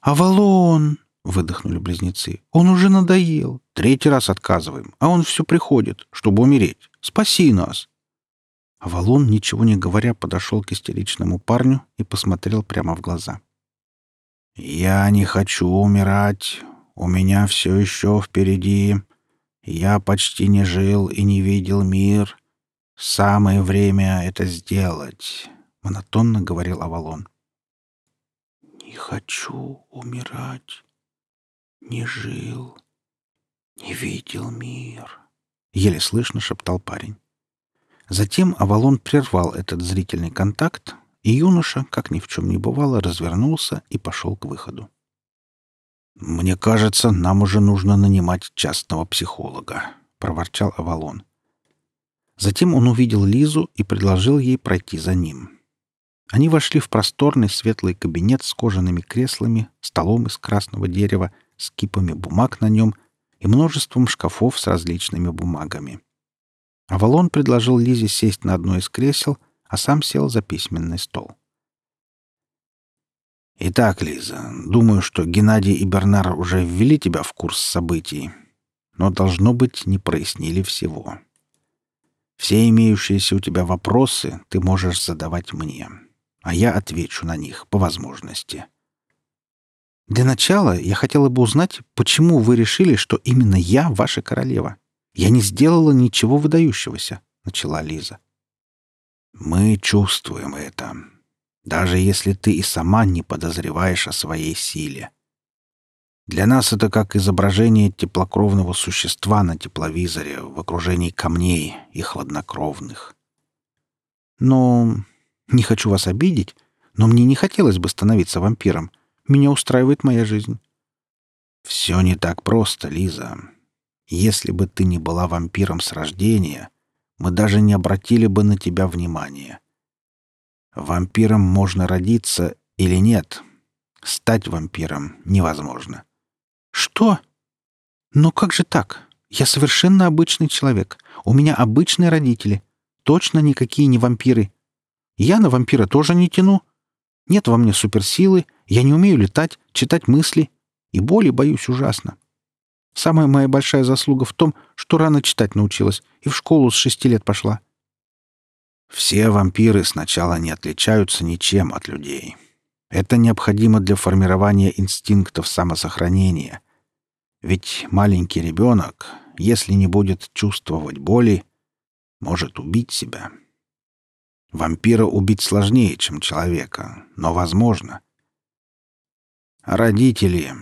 «Авалон!» — выдохнули близнецы. «Он уже надоел. Третий раз отказываем, а он все приходит, чтобы умереть. Спаси нас!» Авалон, ничего не говоря, подошел к истеричному парню и посмотрел прямо в глаза. «Я не хочу умирать. У меня все еще впереди. Я почти не жил и не видел мир. Самое время это сделать», — монотонно говорил Авалон. «Не хочу умирать не жил, не видел мир», — еле слышно шептал парень. Затем Авалон прервал этот зрительный контакт, и юноша, как ни в чем не бывало, развернулся и пошел к выходу. «Мне кажется, нам уже нужно нанимать частного психолога», — проворчал Авалон. Затем он увидел Лизу и предложил ей пройти за ним. Они вошли в просторный светлый кабинет с кожаными креслами, столом из красного дерева — с кипами бумаг на нем и множеством шкафов с различными бумагами. Авалон предложил Лизе сесть на одно из кресел, а сам сел за письменный стол. «Итак, Лиза, думаю, что Геннадий и Бернар уже ввели тебя в курс событий, но, должно быть, не прояснили всего. Все имеющиеся у тебя вопросы ты можешь задавать мне, а я отвечу на них по возможности». Для начала я хотела бы узнать, почему вы решили, что именно я ваша королева. Я не сделала ничего выдающегося, начала Лиза. Мы чувствуем это, даже если ты и сама не подозреваешь о своей силе. Для нас это как изображение теплокровного существа на тепловизоре в окружении камней и хладнокровных. Но не хочу вас обидеть, но мне не хотелось бы становиться вампиром. Меня устраивает моя жизнь. Все не так просто, Лиза. Если бы ты не была вампиром с рождения, мы даже не обратили бы на тебя внимания. Вампиром можно родиться или нет. Стать вампиром невозможно. Что? Но как же так? Я совершенно обычный человек. У меня обычные родители. Точно никакие не вампиры. Я на вампира тоже не тяну. Нет во мне суперсилы, я не умею летать, читать мысли, и боли боюсь ужасно. Самая моя большая заслуга в том, что рано читать научилась и в школу с шести лет пошла. Все вампиры сначала не отличаются ничем от людей. Это необходимо для формирования инстинктов самосохранения. Ведь маленький ребенок, если не будет чувствовать боли, может убить себя. Вампира убить сложнее, чем человека, но возможно. Родители.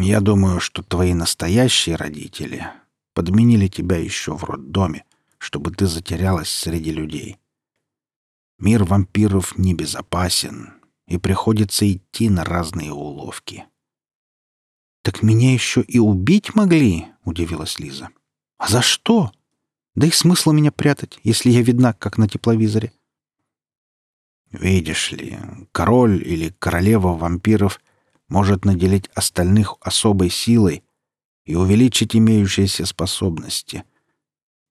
Я думаю, что твои настоящие родители подменили тебя еще в роддоме, чтобы ты затерялась среди людей. Мир вампиров небезопасен, и приходится идти на разные уловки. «Так меня еще и убить могли?» — удивилась Лиза. «А за что? Да и смысла меня прятать, если я видна, как на тепловизоре. Видишь ли, король или королева вампиров может наделить остальных особой силой и увеличить имеющиеся способности.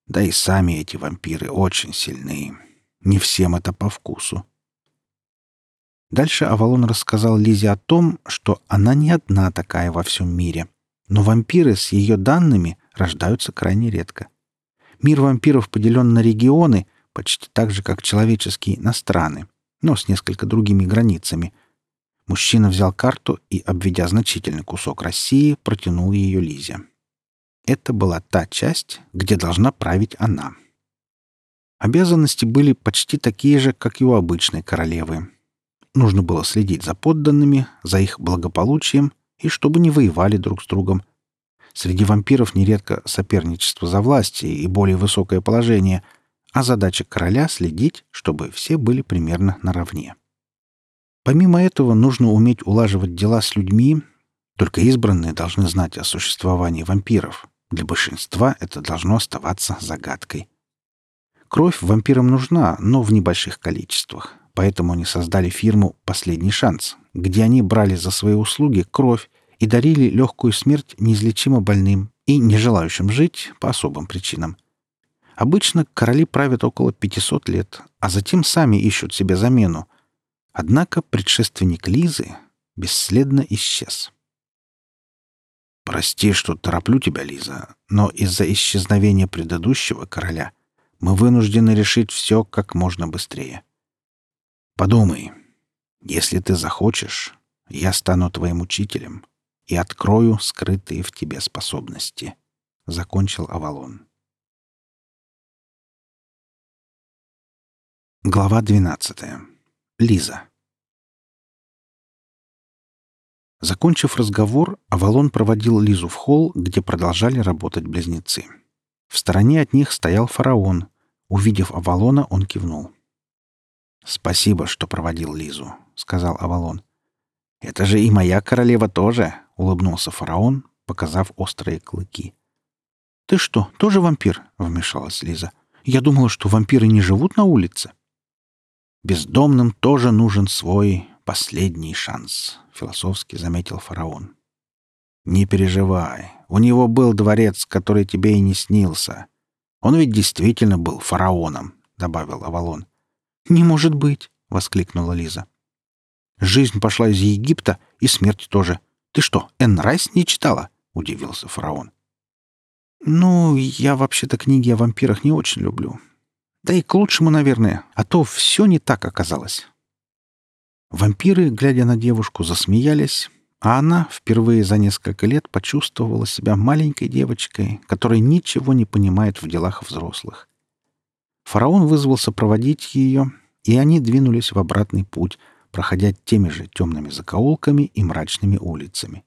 Да и сами эти вампиры очень сильны. Не всем это по вкусу. Дальше Авалон рассказал Лизе о том, что она не одна такая во всем мире, но вампиры с ее данными рождаются крайне редко. Мир вампиров поделен на регионы, почти так же, как человеческие, на страны но с несколько другими границами. Мужчина взял карту и, обведя значительный кусок России, протянул ее Лизе. Это была та часть, где должна править она. Обязанности были почти такие же, как и у обычной королевы. Нужно было следить за подданными, за их благополучием и чтобы не воевали друг с другом. Среди вампиров нередко соперничество за власть и более высокое положение — а задача короля — следить, чтобы все были примерно наравне. Помимо этого, нужно уметь улаживать дела с людьми, только избранные должны знать о существовании вампиров. Для большинства это должно оставаться загадкой. Кровь вампирам нужна, но в небольших количествах. Поэтому они создали фирму «Последний шанс», где они брали за свои услуги кровь и дарили легкую смерть неизлечимо больным и не желающим жить по особым причинам. Обычно короли правят около 500 лет, а затем сами ищут себе замену. Однако предшественник Лизы бесследно исчез. «Прости, что тороплю тебя, Лиза, но из-за исчезновения предыдущего короля мы вынуждены решить все как можно быстрее. Подумай, если ты захочешь, я стану твоим учителем и открою скрытые в тебе способности», — закончил Авалон. Глава двенадцатая. Лиза. Закончив разговор, Авалон проводил Лизу в холл, где продолжали работать близнецы. В стороне от них стоял фараон. Увидев Авалона, он кивнул. «Спасибо, что проводил Лизу», — сказал Авалон. «Это же и моя королева тоже», — улыбнулся фараон, показав острые клыки. «Ты что, тоже вампир?» — вмешалась Лиза. «Я думала, что вампиры не живут на улице». «Бездомным тоже нужен свой последний шанс», — философски заметил фараон. «Не переживай, у него был дворец, который тебе и не снился. Он ведь действительно был фараоном», — добавил Авалон. «Не может быть!» — воскликнула Лиза. «Жизнь пошла из Египта, и смерть тоже. Ты что, Энн Райс не читала?» — удивился фараон. «Ну, я вообще-то книги о вампирах не очень люблю. Да и к лучшему, наверное, а то все не так оказалось». Вампиры, глядя на девушку, засмеялись, а она впервые за несколько лет почувствовала себя маленькой девочкой, которая ничего не понимает в делах взрослых. Фараон вызвался проводить ее, и они двинулись в обратный путь, проходя теми же темными закоулками и мрачными улицами.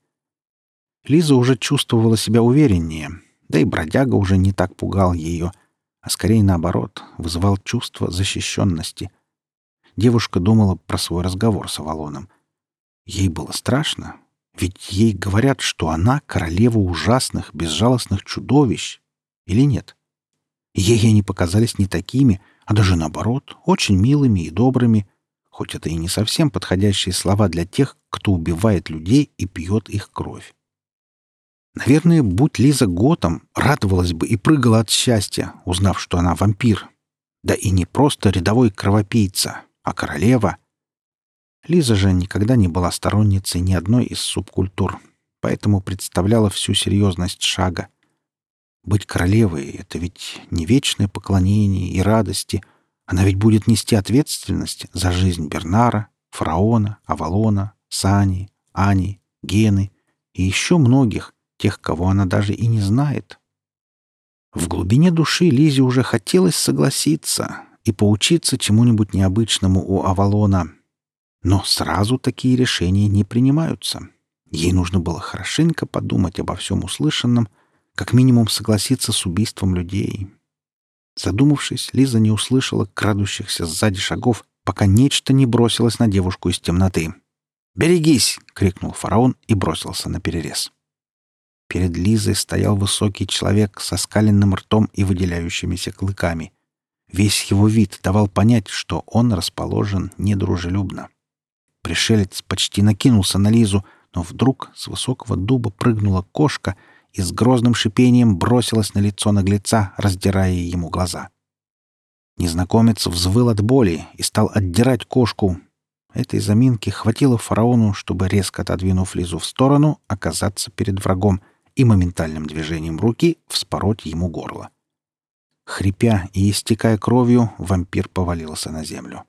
Лиза уже чувствовала себя увереннее, да и бродяга уже не так пугал ее, а скорее наоборот, вызывал чувство защищенности — Девушка думала про свой разговор с Авалоном. Ей было страшно, ведь ей говорят, что она королева ужасных, безжалостных чудовищ. Или нет? Ей они показались не такими, а даже наоборот, очень милыми и добрыми, хоть это и не совсем подходящие слова для тех, кто убивает людей и пьет их кровь. Наверное, будь Лиза Готом, радовалась бы и прыгала от счастья, узнав, что она вампир. Да и не просто рядовой кровопийца, а королева... Лиза же никогда не была сторонницей ни одной из субкультур, поэтому представляла всю серьезность шага. Быть королевой — это ведь не вечное поклонение и радости. Она ведь будет нести ответственность за жизнь Бернара, Фараона, Авалона, Сани, Ани, Гены и еще многих, тех, кого она даже и не знает. В глубине души Лизе уже хотелось согласиться, и поучиться чему-нибудь необычному у Авалона. Но сразу такие решения не принимаются. Ей нужно было хорошенько подумать обо всем услышанном, как минимум согласиться с убийством людей. Задумавшись, Лиза не услышала крадущихся сзади шагов, пока нечто не бросилось на девушку из темноты. «Берегись!» — крикнул фараон и бросился на перерез. Перед Лизой стоял высокий человек со скаленным ртом и выделяющимися клыками. Весь его вид давал понять, что он расположен недружелюбно. Пришелец почти накинулся на Лизу, но вдруг с высокого дуба прыгнула кошка и с грозным шипением бросилась на лицо наглеца, раздирая ему глаза. Незнакомец взвыл от боли и стал отдирать кошку. Этой заминки хватило фараону, чтобы, резко отодвинув Лизу в сторону, оказаться перед врагом и моментальным движением руки вспороть ему горло. Хрипя и истекая кровью, вампир повалился на землю.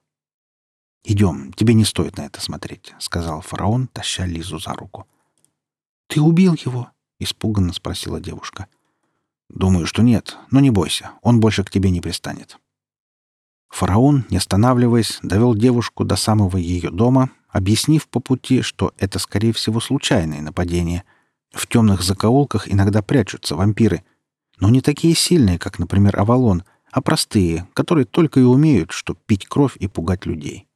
«Идем, тебе не стоит на это смотреть», — сказал фараон, таща Лизу за руку. «Ты убил его?» — испуганно спросила девушка. «Думаю, что нет, но не бойся, он больше к тебе не пристанет». Фараон, не останавливаясь, довел девушку до самого ее дома, объяснив по пути, что это, скорее всего, случайное нападение. В темных закоулках иногда прячутся вампиры, но не такие сильные, как, например, Авалон, а простые, которые только и умеют, что пить кровь и пугать людей.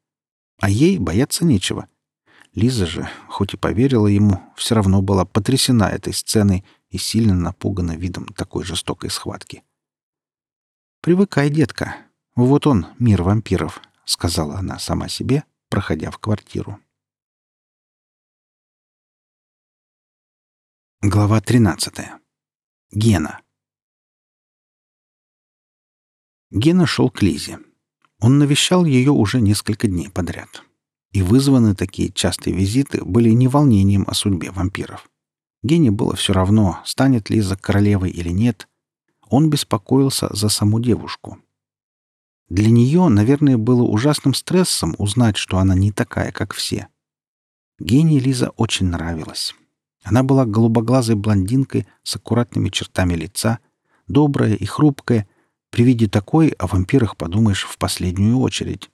А ей бояться нечего. Лиза же, хоть и поверила ему, все равно была потрясена этой сценой и сильно напугана видом такой жестокой схватки. «Привыкай, детка. Вот он, мир вампиров», — сказала она сама себе, проходя в квартиру. Глава 13. Гена. Гена шел к Лизе. Он навещал ее уже несколько дней подряд. И вызваны такие частые визиты были не волнением о судьбе вампиров. Гене было все равно, станет Лиза королевой или нет. Он беспокоился за саму девушку. Для нее, наверное, было ужасным стрессом узнать, что она не такая, как все. Гене Лиза очень нравилась. Она была голубоглазой блондинкой с аккуратными чертами лица, добрая и хрупкая, при виде такой о вампирах подумаешь в последнюю очередь.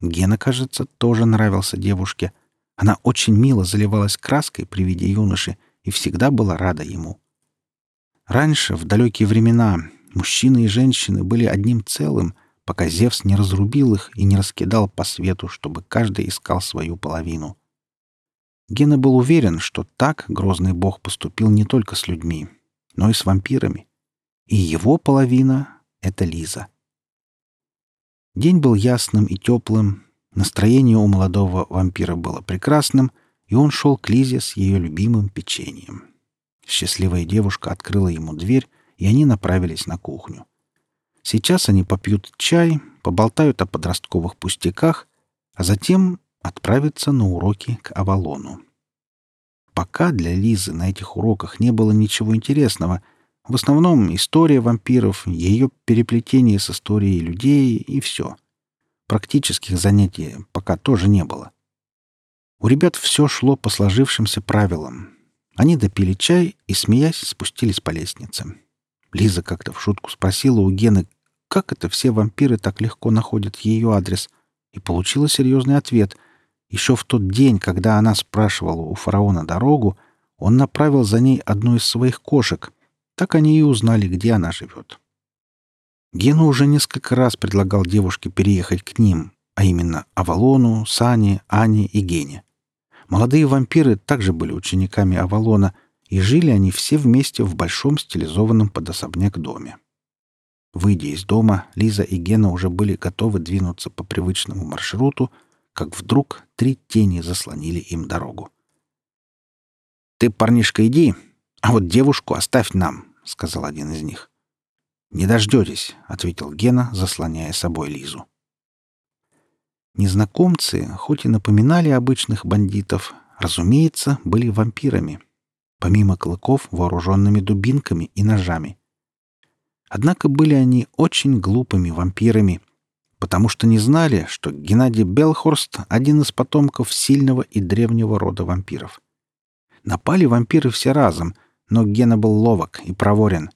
Гена, кажется, тоже нравился девушке. Она очень мило заливалась краской при виде юноши и всегда была рада ему. Раньше, в далекие времена, мужчины и женщины были одним целым, пока Зевс не разрубил их и не раскидал по свету, чтобы каждый искал свою половину. Гена был уверен, что так грозный бог поступил не только с людьми, но и с вампирами. И его половина это Лиза. День был ясным и теплым, настроение у молодого вампира было прекрасным, и он шел к Лизе с ее любимым печеньем. Счастливая девушка открыла ему дверь, и они направились на кухню. Сейчас они попьют чай, поболтают о подростковых пустяках, а затем отправятся на уроки к Авалону. Пока для Лизы на этих уроках не было ничего интересного — в основном история вампиров, ее переплетение с историей людей и все. Практических занятий пока тоже не было. У ребят все шло по сложившимся правилам. Они допили чай и, смеясь, спустились по лестнице. Лиза как-то в шутку спросила у Гены, как это все вампиры так легко находят ее адрес, и получила серьезный ответ. Еще в тот день, когда она спрашивала у фараона дорогу, он направил за ней одну из своих кошек, так они и узнали, где она живет. Гена уже несколько раз предлагал девушке переехать к ним, а именно Авалону, Сане, Ане и Гене. Молодые вампиры также были учениками Авалона, и жили они все вместе в большом стилизованном под особняк доме. Выйдя из дома, Лиза и Гена уже были готовы двинуться по привычному маршруту, как вдруг три тени заслонили им дорогу. «Ты, парнишка, иди, а вот девушку оставь нам», — сказал один из них. «Не дождетесь», — ответил Гена, заслоняя собой Лизу. Незнакомцы, хоть и напоминали обычных бандитов, разумеется, были вампирами, помимо клыков вооруженными дубинками и ножами. Однако были они очень глупыми вампирами, потому что не знали, что Геннадий Белхорст — один из потомков сильного и древнего рода вампиров. Напали вампиры все разом — но Гена был ловок и проворен.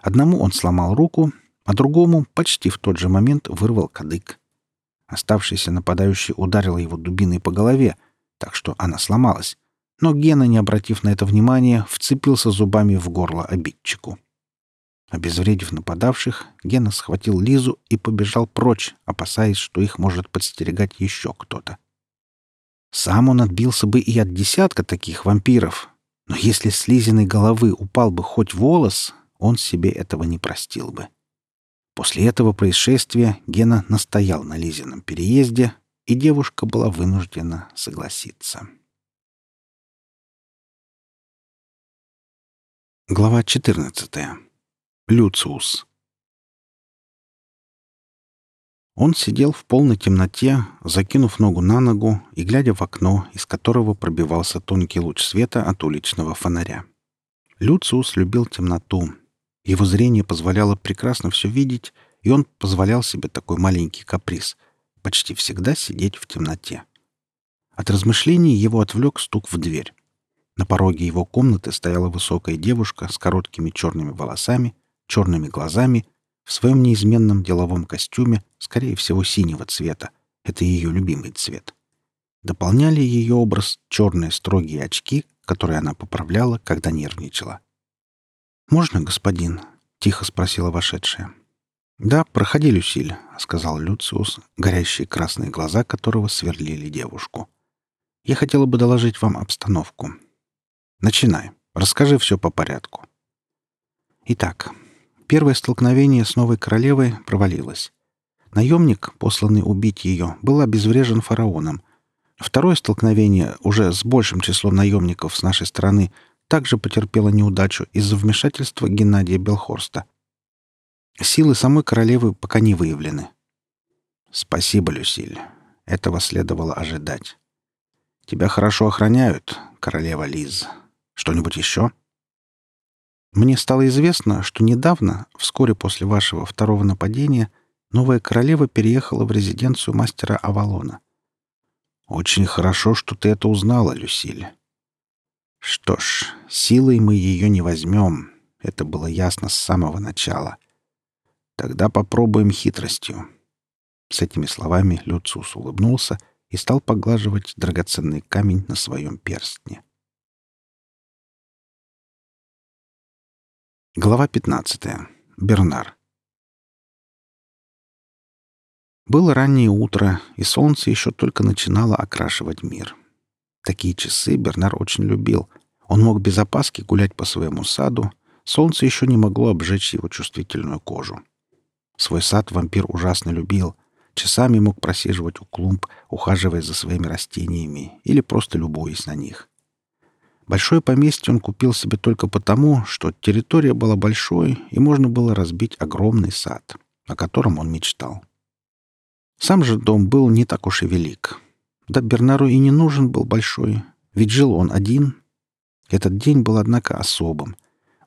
Одному он сломал руку, а другому почти в тот же момент вырвал кадык. Оставшийся нападающий ударил его дубиной по голове, так что она сломалась. Но Гена, не обратив на это внимания, вцепился зубами в горло обидчику. Обезвредив нападавших, Гена схватил Лизу и побежал прочь, опасаясь, что их может подстерегать еще кто-то. Сам он отбился бы и от десятка таких вампиров, но если с Лизиной головы упал бы хоть волос, он себе этого не простил бы. После этого происшествия Гена настоял на Лизином переезде, и девушка была вынуждена согласиться. Глава 14. Люциус. Он сидел в полной темноте, закинув ногу на ногу и глядя в окно, из которого пробивался тонкий луч света от уличного фонаря. Люциус любил темноту. Его зрение позволяло прекрасно все видеть, и он позволял себе такой маленький каприз — почти всегда сидеть в темноте. От размышлений его отвлек стук в дверь. На пороге его комнаты стояла высокая девушка с короткими черными волосами, черными глазами в своем неизменном деловом костюме, скорее всего, синего цвета. Это ее любимый цвет. Дополняли ее образ черные строгие очки, которые она поправляла, когда нервничала. «Можно, господин?» — тихо спросила вошедшая. «Да, проходи, Люсиль», — сказал Люциус, горящие красные глаза которого сверлили девушку. «Я хотела бы доложить вам обстановку. Начинай. Расскажи все по порядку». Итак, первое столкновение с новой королевой провалилось. Наемник, посланный убить ее, был обезврежен фараоном. Второе столкновение, уже с большим числом наемников с нашей стороны, также потерпело неудачу из-за вмешательства Геннадия Белхорста — Силы самой королевы пока не выявлены. Спасибо, Люсиль. Этого следовало ожидать. Тебя хорошо охраняют, королева Лиз. Что-нибудь еще? Мне стало известно, что недавно, вскоре после вашего второго нападения, новая королева переехала в резиденцию мастера Авалона. Очень хорошо, что ты это узнала, Люсиль. Что ж, силой мы ее не возьмем. Это было ясно с самого начала. Тогда попробуем хитростью. С этими словами Люциус улыбнулся и стал поглаживать драгоценный камень на своем перстне. Глава 15. Бернар. Было раннее утро, и солнце еще только начинало окрашивать мир. Такие часы Бернар очень любил. Он мог без опаски гулять по своему саду, солнце еще не могло обжечь его чувствительную кожу. Свой сад вампир ужасно любил. Часами мог просиживать у клумб, ухаживая за своими растениями или просто любуясь на них. Большое поместье он купил себе только потому, что территория была большой, и можно было разбить огромный сад, о котором он мечтал. Сам же дом был не так уж и велик. Да Бернару и не нужен был большой, ведь жил он один. Этот день был, однако, особым.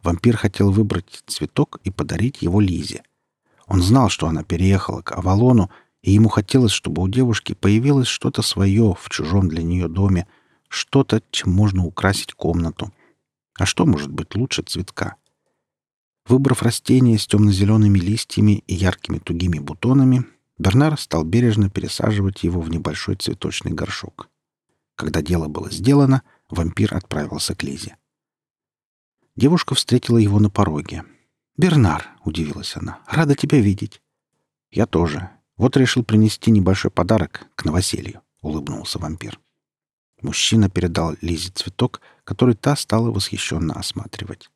Вампир хотел выбрать цветок и подарить его Лизе. Он знал, что она переехала к Авалону, и ему хотелось, чтобы у девушки появилось что-то свое в чужом для нее доме, что-то, чем можно украсить комнату. А что может быть лучше цветка? Выбрав растение с темно-зелеными листьями и яркими тугими бутонами, Бернар стал бережно пересаживать его в небольшой цветочный горшок. Когда дело было сделано, вампир отправился к Лизе. Девушка встретила его на пороге — «Бернар», — удивилась она, — «рада тебя видеть». «Я тоже. Вот решил принести небольшой подарок к новоселью», — улыбнулся вампир. Мужчина передал Лизе цветок, который та стала восхищенно осматривать.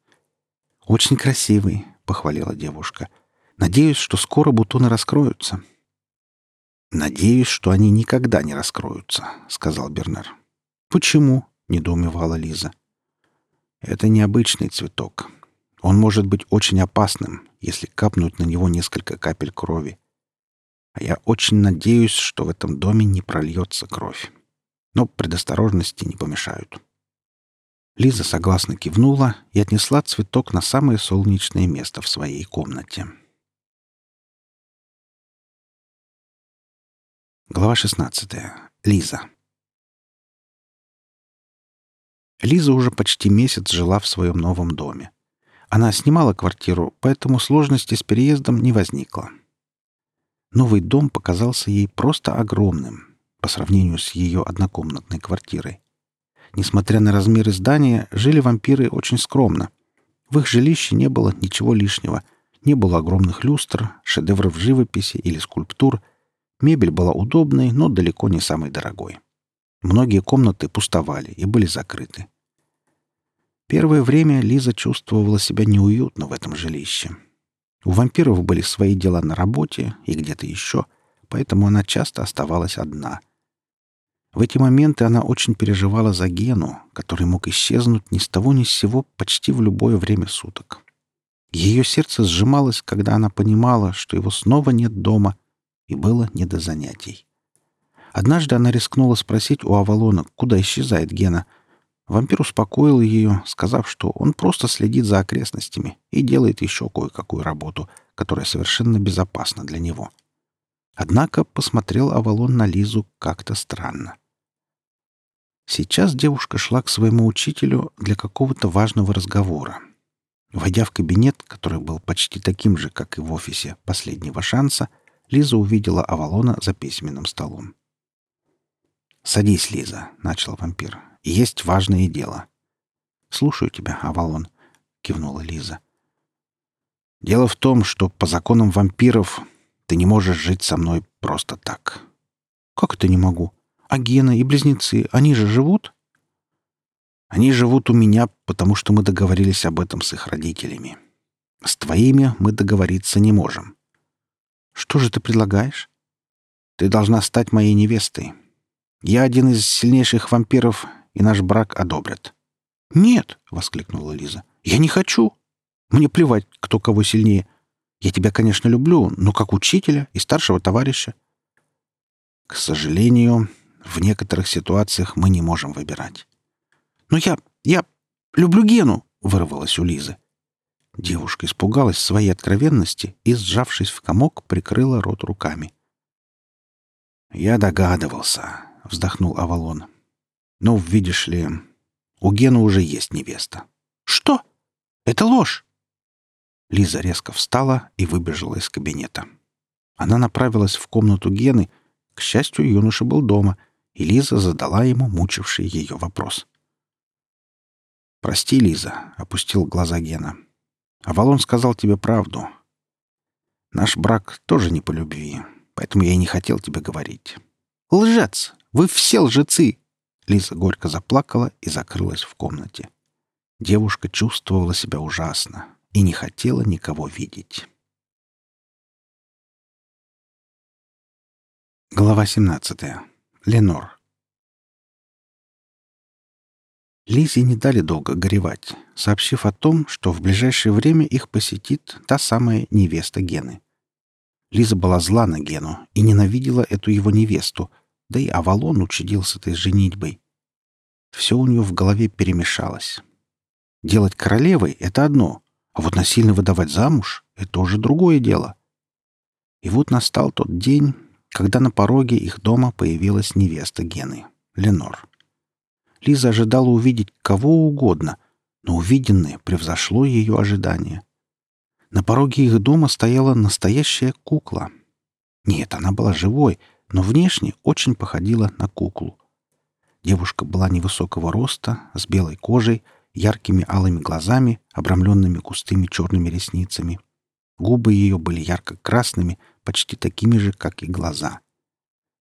«Очень красивый», — похвалила девушка. «Надеюсь, что скоро бутоны раскроются». «Надеюсь, что они никогда не раскроются», — сказал Бернар. «Почему?» — недоумевала Лиза. «Это необычный цветок. Он может быть очень опасным, если капнуть на него несколько капель крови. А я очень надеюсь, что в этом доме не прольется кровь. Но предосторожности не помешают. Лиза согласно кивнула и отнесла цветок на самое солнечное место в своей комнате. Глава 16. Лиза. Лиза уже почти месяц жила в своем новом доме. Она снимала квартиру, поэтому сложности с переездом не возникло. Новый дом показался ей просто огромным по сравнению с ее однокомнатной квартирой. Несмотря на размеры здания, жили вампиры очень скромно. В их жилище не было ничего лишнего. Не было огромных люстр, шедевров живописи или скульптур. Мебель была удобной, но далеко не самой дорогой. Многие комнаты пустовали и были закрыты. Первое время Лиза чувствовала себя неуютно в этом жилище. У вампиров были свои дела на работе и где-то еще, поэтому она часто оставалась одна. В эти моменты она очень переживала за Гену, который мог исчезнуть ни с того ни с сего почти в любое время суток. Ее сердце сжималось, когда она понимала, что его снова нет дома, и было не до занятий. Однажды она рискнула спросить у Авалона, куда исчезает Гена — Вампир успокоил ее, сказав, что он просто следит за окрестностями и делает еще кое-какую работу, которая совершенно безопасна для него. Однако посмотрел Авалон на Лизу как-то странно. Сейчас девушка шла к своему учителю для какого-то важного разговора. Войдя в кабинет, который был почти таким же, как и в офисе последнего шанса, Лиза увидела Авалона за письменным столом. «Садись, Лиза», — начал вампир есть важное дело. Слушаю тебя, Авалон, кивнула Лиза. Дело в том, что по законам вампиров ты не можешь жить со мной просто так. Как это не могу? А Гена и близнецы, они же живут? Они живут у меня, потому что мы договорились об этом с их родителями. С твоими мы договориться не можем. Что же ты предлагаешь? Ты должна стать моей невестой. Я один из сильнейших вампиров, и наш брак одобрят. «Нет!» — воскликнула Лиза. «Я не хочу! Мне плевать, кто кого сильнее. Я тебя, конечно, люблю, но как учителя и старшего товарища». «К сожалению, в некоторых ситуациях мы не можем выбирать». «Но я... я люблю Гену!» — вырвалась у Лизы. Девушка испугалась своей откровенности и, сжавшись в комок, прикрыла рот руками. «Я догадывался», — вздохнул Авалон. «Ну, видишь ли, у Гена уже есть невеста». «Что? Это ложь!» Лиза резко встала и выбежала из кабинета. Она направилась в комнату Гены. К счастью, юноша был дома, и Лиза задала ему мучивший ее вопрос. «Прости, Лиза», — опустил глаза Гена. «Авалон сказал тебе правду. Наш брак тоже не по любви, поэтому я и не хотел тебе говорить». «Лжец! Вы все лжецы!» Лиза горько заплакала и закрылась в комнате. Девушка чувствовала себя ужасно и не хотела никого видеть. Глава 17. Ленор. Лизе не дали долго горевать, сообщив о том, что в ближайшее время их посетит та самая невеста Гены. Лиза была зла на Гену и ненавидела эту его невесту, да и Авалон учудил с этой женитьбой. Все у нее в голове перемешалось. Делать королевой — это одно, а вот насильно выдавать замуж — это уже другое дело. И вот настал тот день, когда на пороге их дома появилась невеста Гены, Ленор. Лиза ожидала увидеть кого угодно, но увиденное превзошло ее ожидания. На пороге их дома стояла настоящая кукла. Нет, она была живой, но внешне очень походила на куклу. Девушка была невысокого роста, с белой кожей, яркими алыми глазами, обрамленными густыми черными ресницами. Губы ее были ярко-красными, почти такими же, как и глаза.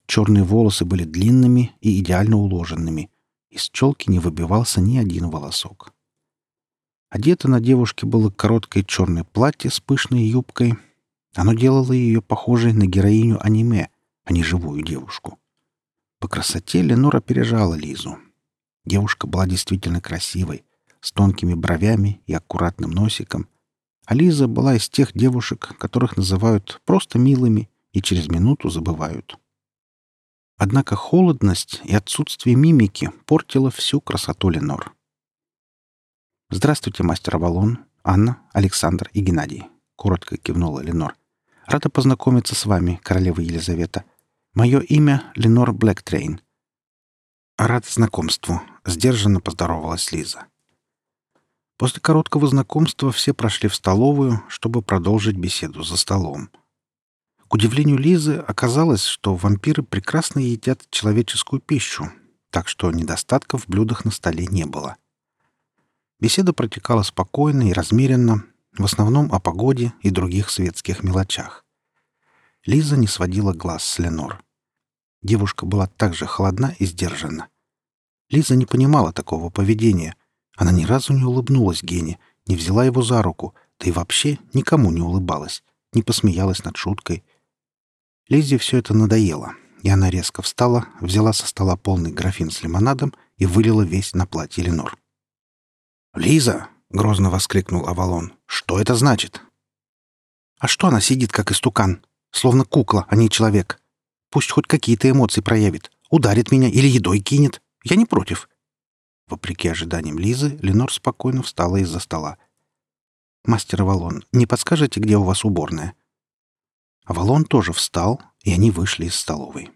Черные волосы были длинными и идеально уложенными. Из челки не выбивался ни один волосок. Одето на девушке было короткое черное платье с пышной юбкой. Оно делало ее похожей на героиню аниме, а не живую девушку. По красоте Ленора опережала Лизу. Девушка была действительно красивой, с тонкими бровями и аккуратным носиком. А Лиза была из тех девушек, которых называют просто милыми и через минуту забывают. Однако холодность и отсутствие мимики портило всю красоту Ленор. «Здравствуйте, мастер Авалон, Анна, Александр и Геннадий», — коротко кивнула Ленор. «Рада познакомиться с вами, королева Елизавета. Мое имя — Ленор Блэктрейн». «Рад знакомству», — сдержанно поздоровалась Лиза. После короткого знакомства все прошли в столовую, чтобы продолжить беседу за столом. К удивлению Лизы оказалось, что вампиры прекрасно едят человеческую пищу, так что недостатков в блюдах на столе не было. Беседа протекала спокойно и размеренно, в основном о погоде и других светских мелочах. Лиза не сводила глаз с Ленор. Девушка была также холодна и сдержана. Лиза не понимала такого поведения. Она ни разу не улыбнулась Гене, не взяла его за руку, да и вообще никому не улыбалась, не посмеялась над шуткой. Лизе все это надоело, и она резко встала, взяла со стола полный графин с лимонадом и вылила весь на платье Ленор. «Лиза!» — грозно воскликнул Авалон. «Что это значит?» «А что она сидит, как истукан?» Словно кукла, а не человек. Пусть хоть какие-то эмоции проявит. Ударит меня или едой кинет. Я не против. Вопреки ожиданиям Лизы, Ленор спокойно встала из-за стола. «Мастер Авалон, не подскажете, где у вас уборная?» Авалон тоже встал, и они вышли из столовой.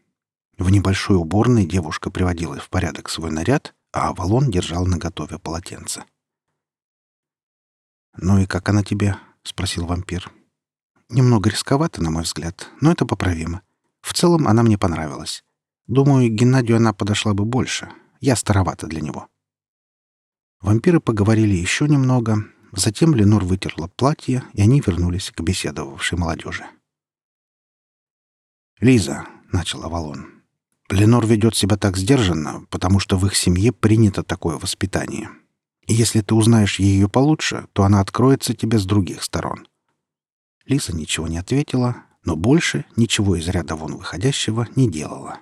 В небольшой уборной девушка приводила в порядок свой наряд, а Авалон держал наготове полотенце. «Ну и как она тебе?» — спросил вампир. Немного рисковато, на мой взгляд, но это поправимо. В целом она мне понравилась. Думаю, Геннадию она подошла бы больше. Я старовата для него. Вампиры поговорили еще немного, Затем Ленор вытерла платье, и они вернулись к беседовавшей молодежи. «Лиза», — начал Авалон, — «Ленор ведет себя так сдержанно, потому что в их семье принято такое воспитание. И если ты узнаешь ее получше, то она откроется тебе с других сторон». Лиза ничего не ответила, но больше ничего из ряда вон выходящего не делала.